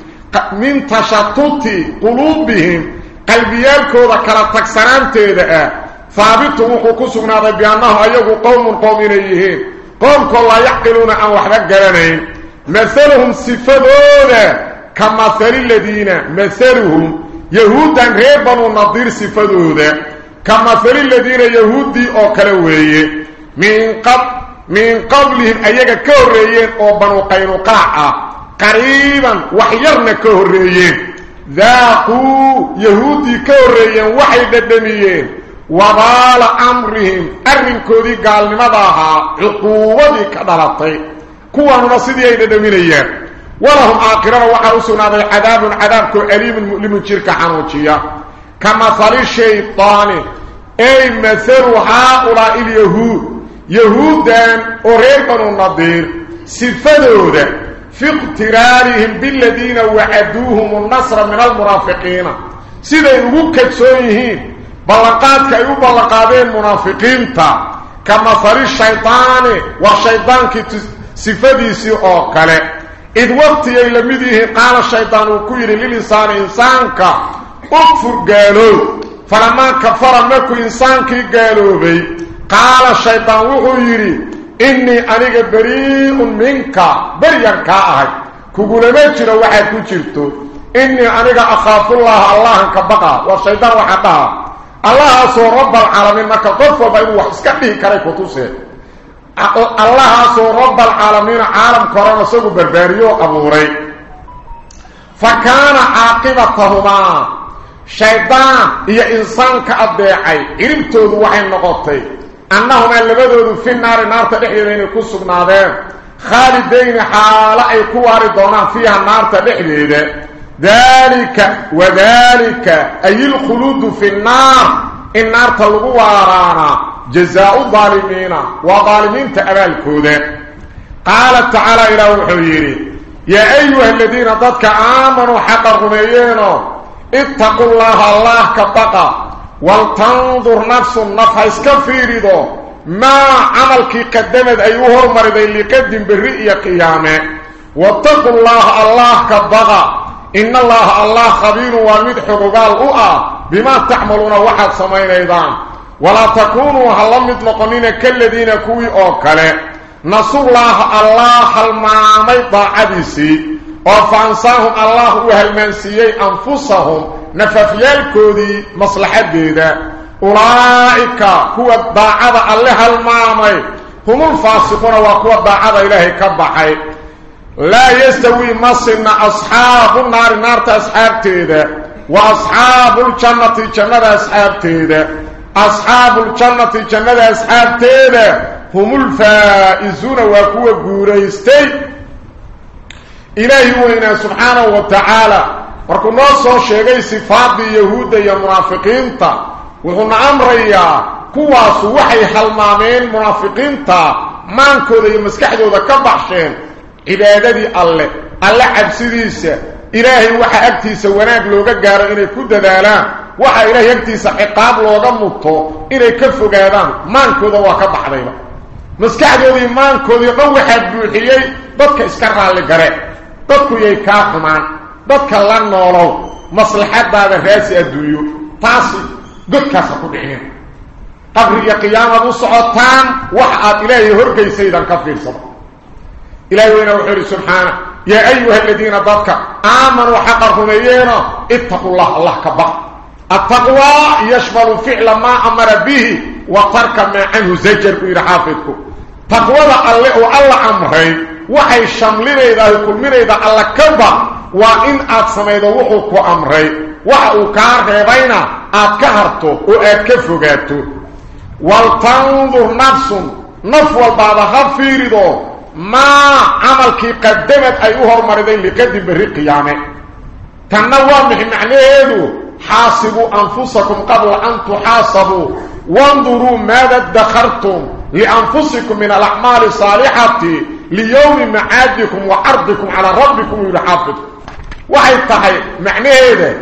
من تشطط قلوبهم. قلبيالكودا كلا تكسنان تيدا ثابت وحكسنا بأنه أيه قوم قوم إليهين قوم كل لا يعقلون عن وحدك قرنين. مثلهم صفدونا كمثل الذين مثلهم يهودا ريبا ونظير صفدونا كمثل الذين يهودي أو كلوية من قبل من قبلهم أيها كهريين أو بنو قينقاع. قريبا وحيرنا كهريين ذاقوا يهودي كهريين وحي ددميين وضال أمرهم. أرنكودي قال لماذا عقوبتي كدلطي كوانو نصيدي أي ددمينيين ولهم آخرين وحرسنا عذاب عذاب مؤلم شركة حنوشية كمثل الشيطان أي مثل هؤلاء اليهود. يهودا ورير بنو النظير سفدودا في اقترارهم بالذين وعدوهم النصر من المرافقين. سيدا يقول كتسويهين. بلقات كيو بلقادين منافقين تا كمثل الشيطان والشيطان سفديسي أوكالي إذ وقت يلمديه قال الشيطان وكيري للإنسان إنسانك اكفر قالوا فلما كفر مكو إنسانك قالوا بي قال الشيطان وحيري إني أنيق بريء منك بريا كاهي كقول ما جرى واحد إني أنيق أخاف الله الله كبقى والشيطان الله سو رب العالمين ما كقف وبين وحسكته كري كتوسه الله سو رب العالمين عالم كورونا سو بربريو ابوري فكان عاقبتهما شيطان هي انسان كأبيعي إرمتوذ وحي النقطي أنهما لبدود في النار نار تدحيرين كسبنادين خالدين حالا أي كواري دونان فيها النار تدحيرين ذلك وذلك أي الخلود في النار. النار تلقوا ورانا جزاء الظالمين وظالمين تأبال كودة. قال تعالى إلى وحيري يا أيها الذين ضدك آمنوا حق الرميين. اتقوا الله الله كبقى ولتنظر نفس النفع اسكفيري ما عملك قدمت أيها المرضى اللي قدم بالرئية قيامة. واتقوا الله الله كبقى إن الله الله خبير ومدح قال أؤى بما تعملون وحد سمين أيضا. ولا تكونوا هل مطلقنين كالذين كوي أوكالي نصر الله الله المعامي ضاعدسي وفانساهم الله وهالمنسيي أنفسهم. نففيالكودي مصلحة ديدا أولئك هو الضاعد الله المعامي. هم الفاسقون وكو الضاعد إلهي كبحي. لا يستوي مصرنا أصحاب النار نار أصحاب تيدا وأصحاب الجنة جنة أصحاب تيدا أصحاب الجنة جنة أصحاب تيدا هم الفائزون وكوا قوريستي. إلهي وإنا سبحانه وتعالى. وركو نوصو شيغي صفات يهود يا منافقين تا. وحن أمريا كواس وحي حلمامين منافقين تا. مانكو دي مسكحدو دا عبادتي الله الله عبسديس إلهي وحا أكتيس وناك لوغا قارا إني كود دالان وحا إلهي أكتيس عقاب لوغا مطو إني كفو قادان مان كودا وحا بحضينا مسكعدو دي مان كودي قوحة بوحيي بطك إسكرها اللي قرأ بطكو يي كاقمان بطك اللان نولو مصلحات بعد فاسي الدوليو تاسي قد كاسا قبعين قبر يقيام أبو إلهي هرقي سيدا كفير صدق إلهي وين وحر سبحانه؟ يا أيها الذين ضدك آمنوا حق رميينا اتقوا الله الله كبق التقوى يشمل فعل ما أمر به وترك ما عنه زجر إلى حافظك تقوى الله الله أمره وحي شملين إذا كل من الله كبق وإن أقسم إذا وحوك أمره. وحو كارك بينا أكهرته وأكفه جاته والتنظر نفس نفو البعض خفيره ما عملك قدمت أيها المريضين لقدم بالقيامة تنوام نحن عليه حاسبوا أنفسكم قبل أن تحاسبوا. وانظروا ماذا ادخرتم لأنفسكم من الأعمال الصالحة ليوم معادكم وعرضكم على ربكم ويحافظ وحي التحي معنى هذا.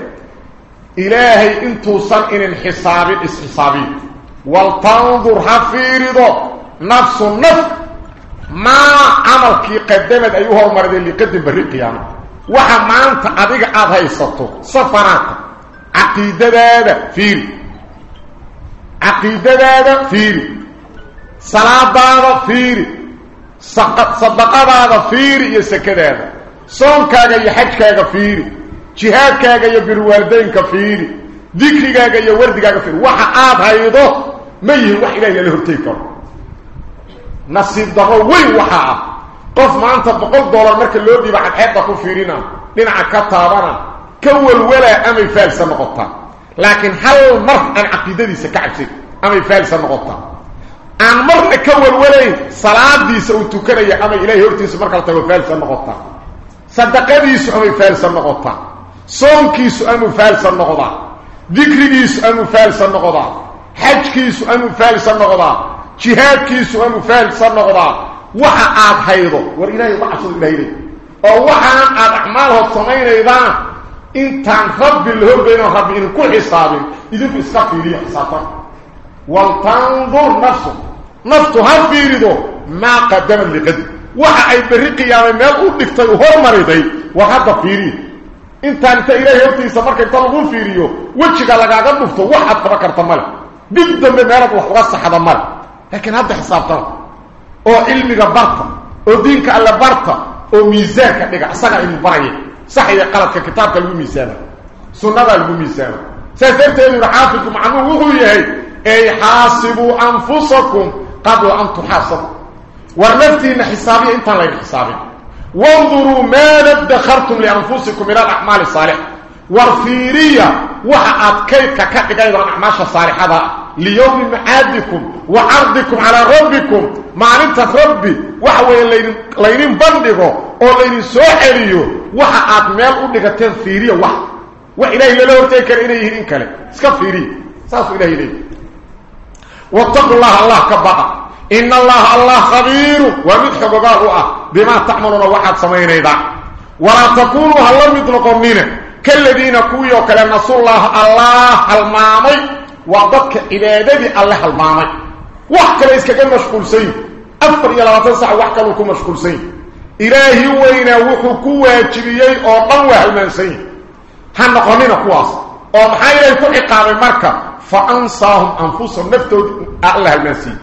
إلهي انتو صنئن الحساب اسحسابي والتنظر هفيرضو نفس النفس ما عملك قدمت أيها المرد اللي قدم بالقيامة وحا ما أنت أديك أضهيسته صفرات عقيدة هذا فيري. عقيدة هذا فيري. صلاة هذا فيري. صدقة هذا فيري يسكد هذا صومكاga iyo xajkaaga fiiri jihaadkaaga iyo birwaaldeynka fiiri dikrigaaga iyo wardigaaga fiiri waxa aad haydo ma yihin wax ilaahay la hortay karo نصيب دغه وي وها قف ما أنت بقول دولار مرك لو ديبا حد حيطه كو فيرينا. دينا كتابنا كول ولا أمي فالسة مقطع لكن هل مر العقيده دي سكعبسي؟ أمي فالسة مقطع ان مر كول ولا صلاة دي سو توكري أمي يورتي هرتيس مرك تلو فالسة مقطع صدق دي سو امي فالسة مقطع صوم كي سو امي فالسة مقطع ذكر دي سو امي فالسة مقطع حج سو امي فالسة مقطع جهاد كيس وهم فعل صنع قضاء وحا آد حيضو وإلهي ضعصوا إلهي ووحا آد أعماله الصمين إذا ان رب الله بين ربين كل حسابين إذن في اسكافي لي حسابا والتنظر نفسه نفسه هم بيردو ما قدم لقد وحا أي بريق يا ميال أولك تيهور مريضي وحادة فيري انتان تا إلهي يبتي سمرك يبتلغون فيريو وشي قال لك أغنفتو وحادة بكرة مال بدن بمعرض وحرص حدا مال لكن هذا حساب طرف أو علم غبرته أو دينك الله برته أو ميزانك دغ اسغ علم باغي صح يا قلت كتابك الميزان سنة الميزان سيفتن رحافكم عن وهويه أي حاسبوا أنفسكم قبل أن تحاسب ورنفتي إن حسابي إنت لا حسابي وانظروا ما ادخرتم لأنفسكم إلى الأعمال الصالحة. ورفيريا وحات كيف كدغايد الاعمال الصالحه ليوم معادكم وعرضكم على ربكم انت ربي وحوي لين لين بندغو أو لين سو خريو وحات ميل ودغتين فيريا وح والهي لا ورتي كر اني يهين كله اسك فيري ساس الهي لي واتقوا الله الله كبقى إن الله الله خبير ومدحق قاهوة بما تعملون واحد سمين إذا ولا تكونوا هلا مدلقونين كالذين كويوا كلا نسوا الله الله المامي وضدك إبادة الله المامي وحكا ليس كان مشغول سين. أفر يلا تنسع وحكا لكم مشغول سين. إلهي وين وحكو واجبيي أو قوة المنسين هنقونين كواس أو محايا يكون إقامي مركب. فأنصاهم أنفسهم نفتوا الله المنسين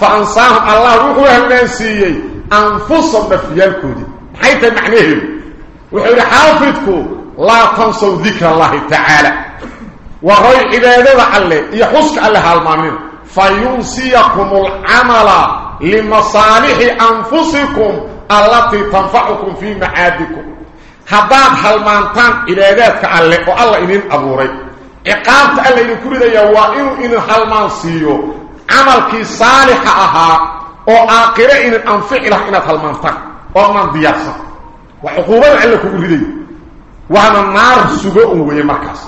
فأنصاهم الله وحوه الناسيي أنفسهم نفيالكودي حيث معنيهم وحول حافظكم لا تنسوا ذكر الله تعالى. وغير عبادة الله يحسك الله المامين فينسيكم العمل لمصالح أنفسكم التي تنفعكم في معادكم. هداد هالمانتان عباداتك الله والله إنين أبوري. إقامت الله إنين كريدا يوائن إنين هالمانسيو عملك صالح اخره ان أنفع له ان تلمانتا أو من دياسه وعقوبه على كغريدي وأنا النار سوغو وي مركز.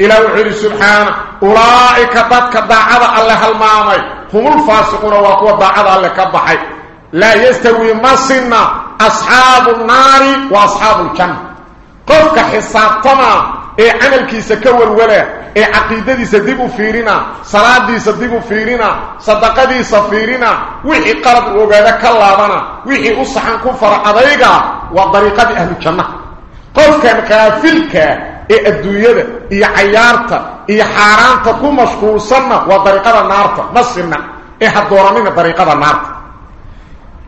إلى وحي سبحانه أولئك ضدك داعه الله المامي. هم الفاسقون وقوا داعه الله كبحي. لا يستوي مسنا أصحاب النار وأصحاب الجنة. قفك حسابتنا. اي عملكيسا كولولا ee caqiidadiisa dib u fiirina salaadiisa dib u fiirina sadaqadiisa fiirina wixii qalad u ogaada ka laabana wixii u saxan ku fara adayga waa dariiqadii ahlu janna qofkan kaafilka ee adduunyada iyo cayaarta iyo xaaraanta ku mashquulsanna waa dariiqada naarta masina ee hadooranina dariiqada naarta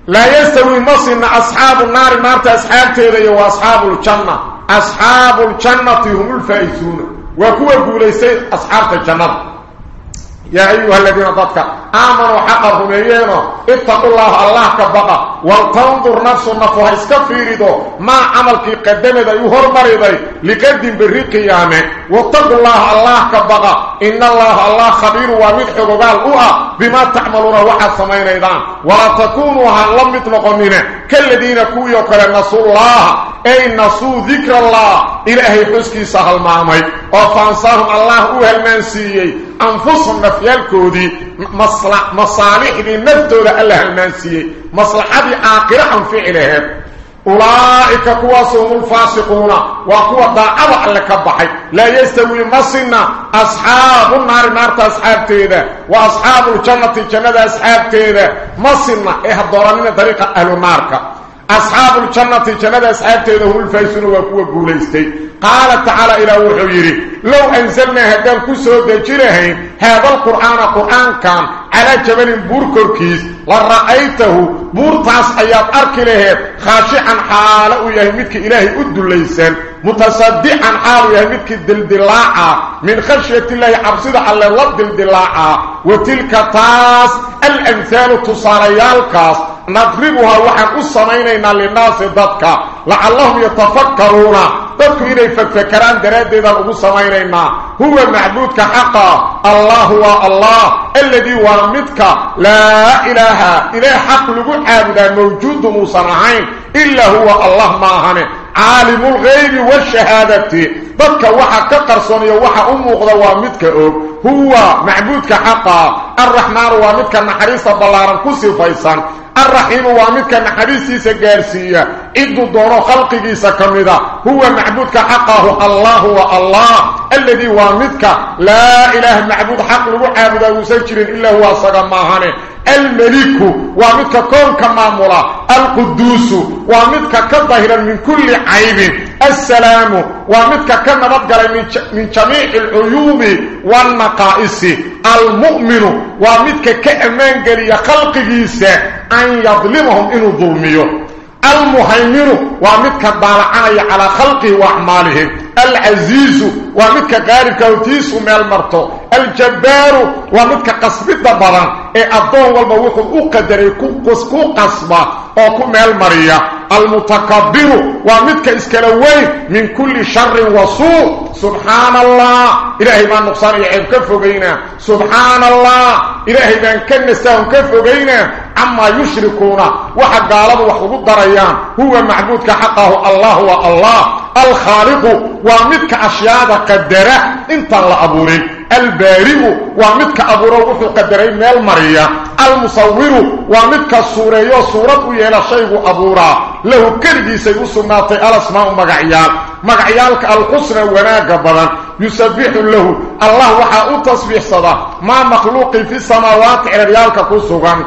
yastawi masina asxaabu naari naarta asxaabteeda iyo wa asxaabu ljanna asxaabu ljannati hum lfaa'izuuna وكوا غوليسي أصحاب الجنه يا أيها الذين ضدك آمنوا حق رمينا اتقوا الله الله كبقى وتنظر نفس نفسها اسكفيردو ما عملك قدمت يهر مريضي لقدم بالقيامه واتقوا الله الله كبقى إن الله الله خبير ومدح قال اوه بما تعملون وحد سمين أيضا. ولا تكونوا هلم مطلقين كالذين كويوا كلا نسوا الله. اي نسوا ذكر الله؟ إلهي حسكي سهل معمي وفانصاهم الله اوه المنسيي أنفسهم نفيالكودي مصالح دي نفتو الله المنسيي مصلحة دي آقرة عن فعلهم أولئك كواسهم الفاسقون. وقوة ضاعب لك بحي لا يستوي مصنا أصحاب النار نار أصحاب تيدا. وأصحاب الجنة جنة أصحاب تيدا. مصنا إيه الدورانين طريقة أهل النار أصحاب الجنة جنة أصحاب تيدا هم الفايسون وقوة قوليستي. قال تعالى إلى وحيري لو أنزلنا هذا الكسر دجرهين هذا القرآن قرآن كان على جبل بور كيس لرأيته بور تاس أيات أرك له خاشعا حاله يهمتك إلهي أد ليسان. متصدعا حاله يهمتك الدلدلاعة من خشية الله عبصد على الله الدلدلاعة وتلك تاس الأمثال تصاريالكاس نضربها وحن قصنينينا للناس ذاتك لعلهم يتفكرون ذاتك إذا يفكران دراد إذا قصنينينا هو المعبودك حقا الله هو الله الذي ورمتك لا إله إليه حق لقل عابدا موجود موسى نحين إلا هو الله ماهنه عالم الغيب والشهادة. ضدك وحا كقرصون وحا أموغ وامدك أوب هو معبودك حقا. الرحمن وامدك نحريص بلارا كسي فيسان الرحيم وامدك نحريسي سجارسية. إدو دونو خلقه سكمدا هو معبودك حقه الله والله. الذي وامدك. لا إله معبود حق لغو عابدا وسجر إلا هو صغماهانه الملك ومدك كون كمامولا القدوس ومدك كظاهرا من كل عيب السلام ومدك كنبدغل من جميع العيوب والنقائص المؤمن ومدك كأمان قلي خلقه أن يظلمهم إنه ظلميه المهيمن ومدك بالعاني على خلقه وأعماله. العزيز ومدك غارب كوتيس ميل مرتو الجبار ومدك قصبت بران إي ادون والبا وخو قدري كو قصبا أو مريا المتكبر ومدك اسكلوين من كل شر وسوء. سبحان الله. إلهي ما نقصان يعيب كفوغينا سبحان الله. إلهي ما كنستهم كفوغينا عما يشركون. وحق قالوا وحقوا الدريان هو معبودك حقه الله والله. الخالق ومدك أشياء قدره إنت الله أبوري. البارئ ومدك أبوره وحو قدرين ميل مريا. المصور ومدك الصورة صورة يلا شيء أبورا. له كرجي سيوسناتي الاسماء مغعيال. مغعيالك الحسنى وناق بدن يسبح له. الله وحا تصبيح صدا. ما مخلوق في السماوات عريالك كسوغان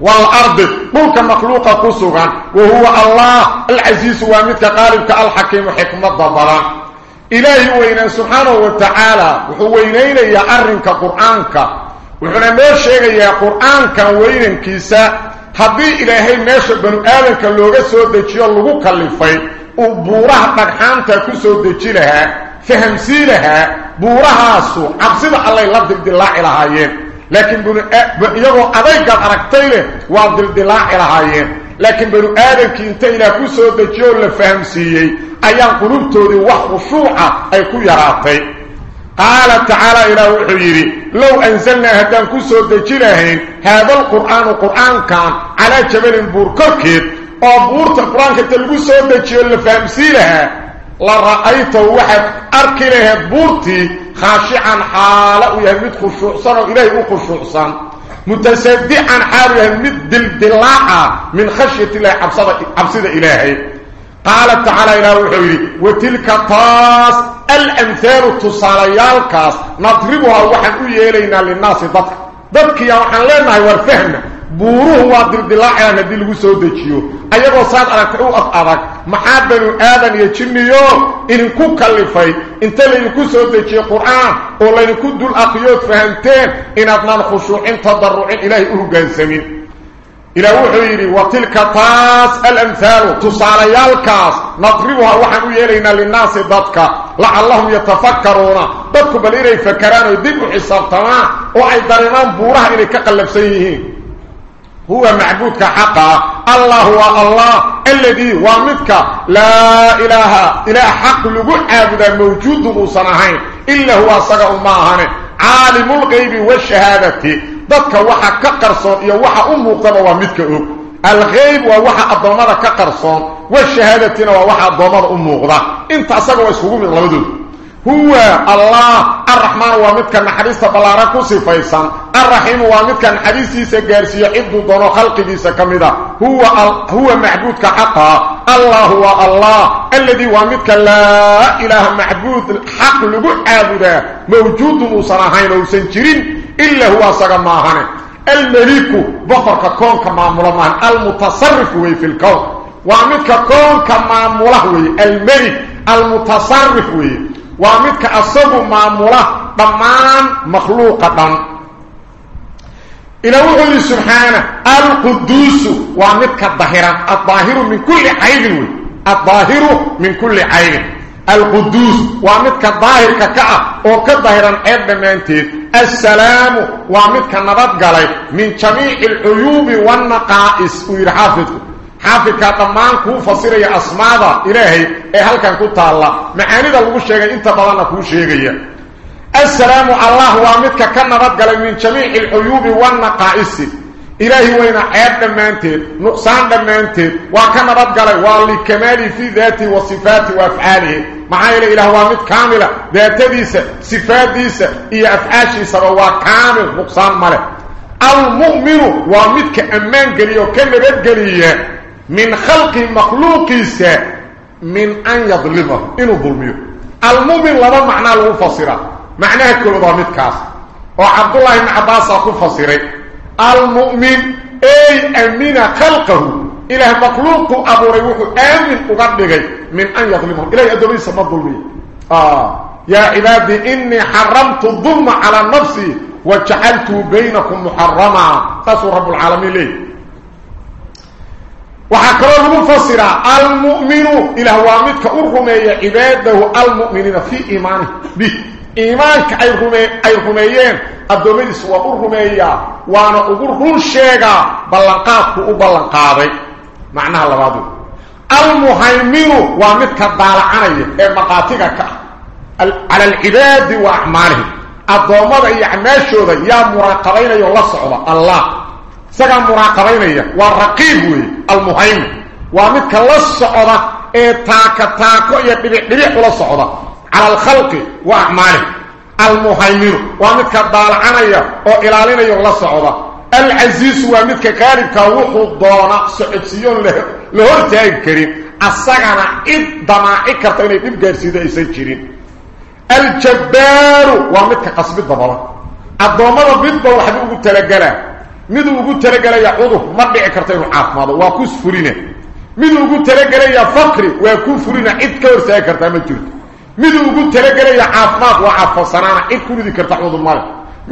والأرض كل مخلوق قصرا وهو الله العزيز ومتقالبك الحكيم حكمه ضبرا إلهي وين سبحانه وتعالى وهو وينين يا أرنك قرآنك. وحنا ماشي يا قرآنك وينن كيسا. حبي إلهي ماشي بن آدمك لوغا سو دجيو لوغو كلفاي وبوره دغانته كسو دجيلها فهم سيلها بورها سو عبد الله لا دغ إلى الهيه لكن بنو ايغو اداي قال اركتي له وادل دلاع إلى هايين لكن بنو آدم كنت إلى كسو دجو لفهم سيي ايا قلوبته وخشوعه أي كيراتي قال تعالى إلى وحيري. لو أنزلنا هدان كسو دجلهين هذا القرآن القران كان على جبل بوركوكيت. أو بورت القرآن كنت إلى كسو دجو لفهم سيي لها لرأيت واحد اركله بورتي خاشعا حالا ويهمد خشوعصا وإليه خشوعصا. متصدعا حالا ويهمد دلدلاعا من خشية الله عبصد إلهي. قال تعالى إلى وحيري وتلك طاس الأمثال تصاليالكاس نضربها وحن إلينا للناس ضدك ضدك يا وحن لنا ورفهنا بوروه وادردلاعي محابن آدم يجنيو إن كو كالفاي. إنت لنكو سودكيو قرآن ولنكو دول أقيوت فهمتين إن أدنان خشوعين تضرعين إلهي أهو سمين إلى وحيري وتلك تاس الأمثال تصاليالكاس نضربها وحن يلينا للناس ضدك. لعلهم يتفكرون. ضدك بل إلي فكران ويدبوا حسابتما وأي درمان بورها إلي كقلب سيه هو معبودك حقا. الله هو الله الذي ومدك لا إله إله حق لغو عابدا موجود مصنعين إلا هو صغى أماهانه عالم الغيب والشهادة. qarsoon iyo waxa u muuqda waa midka og الغيب ووحا الضمانة كقرصون والشهادتنا ووحا الضمانة أموغضة إنت أصدق واسفقوا من الله هو الله الرحمن ومدك نحريصة بلاركو سفيسان الرحيم ومدكا حديثي سجارسي عدو دونو خلق دي سكمدا. هو هو معبودك حقا الله هو الله. الذي ومدكا لا إله معبود الحق لقو عابدا موجود وصراحين وسنجرين. إلا هو سقماهن الملك بفرك كون كما ملمان. المتصرف في الكون. ومدك كون كما ملهوي الملك المتصرف ومدك أصب ما مله ضمان مخلوقا إلى وحي سبحانه القدوس ومدك الظاهرة الظاهر من كل عيب الظاهر من كل عيب. القدوس ومدك الظاهر ككعة وكالظاهرا عيب مانتيد السلام ومدك النبات قلي. من جميع العيوب والنقائص. ويرحافظه xaafidkaa dhammaan kuu fasiraya asmaada ilaahay ee halkan ku taalla macaanida lagu sheegay inta badanna kuu sheegaya السلام الله وامدك كنبت ربك من جميع العيوب والنقائص. إلهي وين عيد منتب نقصان دمانت وكان ربك قلم والكمال في ذاته وصفاته وأفعاله. معاي إله وامد كاملة ذاته ديسة صفات ديسة إيا أفعاش سبوا كامل نقصان ملك المؤمن وامدك أمان وكان وكنبت قليه من خلق مخلوق سا من أن يظلمه. إنه ظلميه المؤمن لما معنى له فصيره معناه كل ضامت كاس. وعبد الله بن عباس أقول فصيري. المؤمن أي أمين خلقه. إلى مخلوق أبو ريوح آمن أغدقه من أن يظلمه. إليه أدوبي سمى الظلمية آه. يا عبادي إني حرمت الظلم على نفسي وجعلته بينكم محرما. تسو رب العالمين ليه وحكرا المفسر المؤمن إلى هو مدك أرغمي عباده المؤمنين في إيمانه. به إيمانك أي رغميين الدومين سوى أرغمي وأنا أقول الشيغة بلنقاتك أبلنقاضي معناها اللبادو المهيمن ومدك الضالعني مقاتك على العباد وأعمالهم الضوامات أي عماشو يا مراقبين صعبة الله والرقيب سوده اي تاكا تاكو يا دبي دبي لا سوده على الخلق واعماله المهيمن ومثل ضالعنيا أو الالينيا لا سوده العزيز ومثل غالب كوخو دونا سعدسيون له له تاي كريم اسغنا اد دماعي كرتا اني دب غارسيده اي سجيرين الجبار ومثل قصب الضبره الضومره بيد واحد ugu talagala mid ugu talagalaya cudur ma dhici karto inuu caafimaado waa ku furina mid ugu talagalaya faqri waa ku furina cid ka horsaay karta ma jirto mid ugu talagalaya caafimaad waa caafasanaana cid ku ridi karta cudur male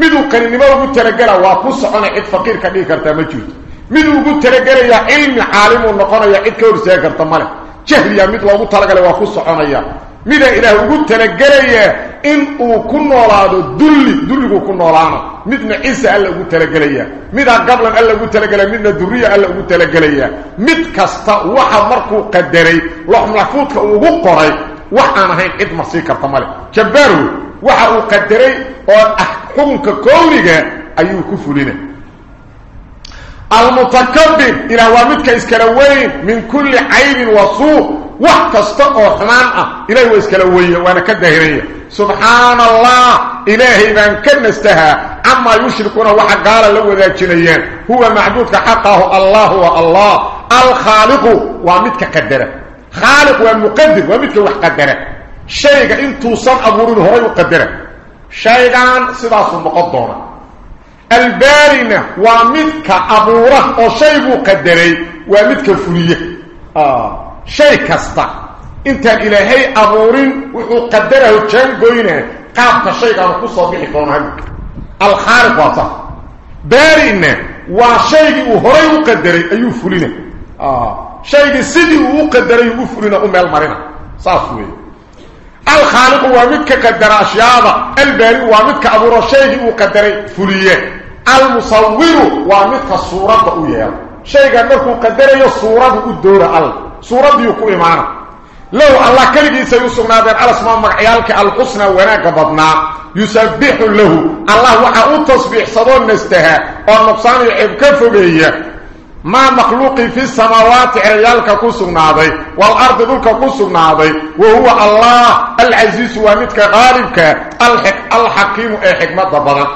mid uu qaninimo ugu talagala waa ku socona cid faqiir ka dhigi karta ma jirto mid ugu talagalaya cilmi caalim uu noqonaya cid ka horsaay karta male jahliya mid loogu talagalay waa ku soconaya mida ilaah ugu talagalaya in uu ku noolaado dulli dulligu ku noolaano midna ciise alla ugu talagalaya mida qablan alla ugu talagalaya midna duriya alla ugu talagalaya mid kasta waxa markuu qadaray loox mahfuudka ugu qoray wax aan ahayn cid marsi karta male jabbaru waxa uu qadaray oo xukunka kowniga ayuu ku المتكبر إلى وامدك إسكالوين من كل عيب وصوء وحكست أو حمان إليه وإسكالوين وأنا كدهرية سبحان الله إلهي من كنستها عما يشركون وحق قال له ذا جنيان. هو معدودك حقه الله والله الخالق وامدك قدره. خالق ومقدر وامدك وحقدره. شيء انتو صن أبورين هو يقدره. شيئا سلاس مقدرة. البارنة ومدك أبوره وشيء قدري ومدك فلية آه. شيء كستا إنت الإلهي أبورين وحو قدره جان قوينة. قابك شيء كان قصة بيحي كون الخارق وصف بارنة وشيء هري قدري أيو فلينة آه. شيء سيدي وقدري وفلينة أم المرنة صافوي الخالق ومدك قدر أشياء الباري ومدك أبو رشيد وقدر فلية. المصور ومدك الصورة أويا شيء مركو قدر الصورة الدورة أل. صورة يكو إيمانا. لو الله كلمه سيسمى بين على اسماء مقعيالك الحسنى وناك بدنا يسبح له. الله وحا تصبيح صدون نستها. والنقصان يعب كفبيه ما مخلوق في السماوات عيالك كسغنادي والأرض دلك كسغنادي وهو الله العزيز ومتك غالبك الحق الحكيم أي حكمة بدن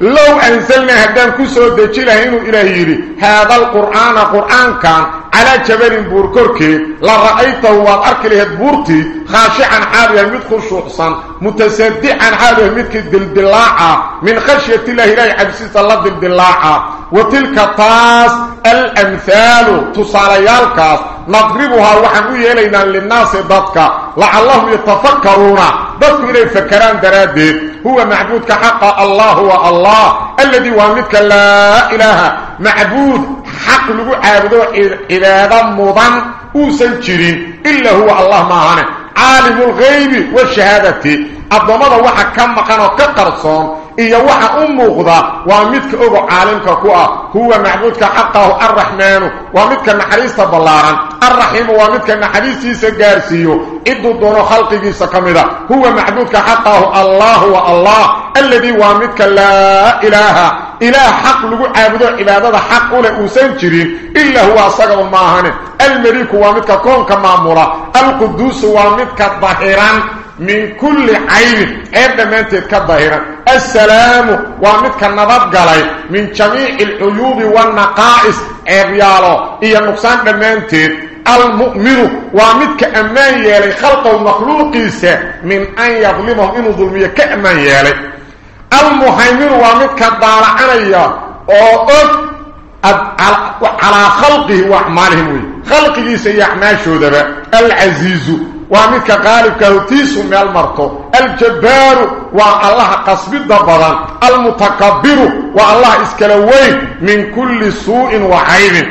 لو أنزلنا هدان كسو دجله إنه إلهي هذا القرآن قرآن كان على جبل بوركوركي لرأيته وأرك له بورتي خاشعا حاليا مدخل شخصا متصدعا حاليا مدخل الدلدلاعة من خشية الله إلهي حبسيس الله الدلدلاعة وتلك طاس الأمثال تصاليالكاس نضربها وحنو يلينا للناس ضدك. لعلهم يتفكرون. ضدك إليه فكران درادي هو معبودك حق الله هو الله الذي وامدك لا إله. معبود حق لغو عابدو عبادة مضان أوسن جرين إلا هو الله معانا عالم الغيب والشهادة. الضمضة وحا كم مقانو كقرصون إيا وحا أموغضا وامدك أغو عالمك كوا هو معبودك حقه الرحمن وامدك نحريس بلارا الرحيم وامدك نحريس سجارسيو إدو دون خلقه سكمدا هو معبودك حقه الله والله الذي وامدك لا إله إله حق لغو عابدو عبادة حق له أسنجرين إلا هو أصغر الماهن الملك وامدك كونك مامورا القدوس وامدك ظاهرا من كل عين عيب دمانتك كظاهرا السلام وامدك النبض قلي من جميع العيوب والنقائص. عيبيالو إيا نقصان دمانتك المؤمن وامدك أمان يالي. خلقه مخلوقيسة من أن يظلمه. إنه ظلمية كأمان يالي. المهيمن وامدك الضالعنية أو على خلقه وأعمالهم خلقه سيعماشوا دبا العزيز. ومدك غالب كهوتيس من المرتو الجبار والله قصب الدبران المتكبر والله اسكالوين من كل سوء وعيب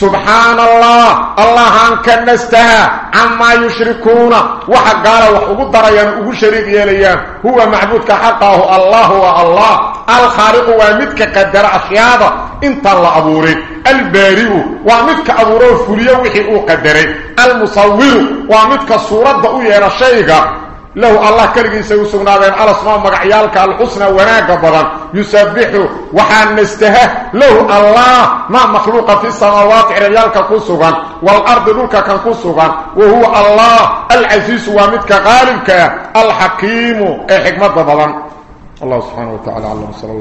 سبحان الله الله عنك نستهى عما يشركون وحقال وحقود دريان وحقود شريك يليان هو معبودك حقه الله والله الخارق ومدك قدر أشياء انت الله أبوري البارئ ومدك أبوره فليا وحي قدري المصور ومدك صورة دعوية شيئا له الله كرغي سو سغنادين على اسماء مغعيالك الحسنى وناق بدن يسبح وحان نسته له الله ما مخلوق في السماوات عريالك كسغان والأرض لك كان كسغان وهو الله العزيز ومتك غالبك. الحكيم. اي حكمة بدن الله سبحانه وتعالى على صلى الله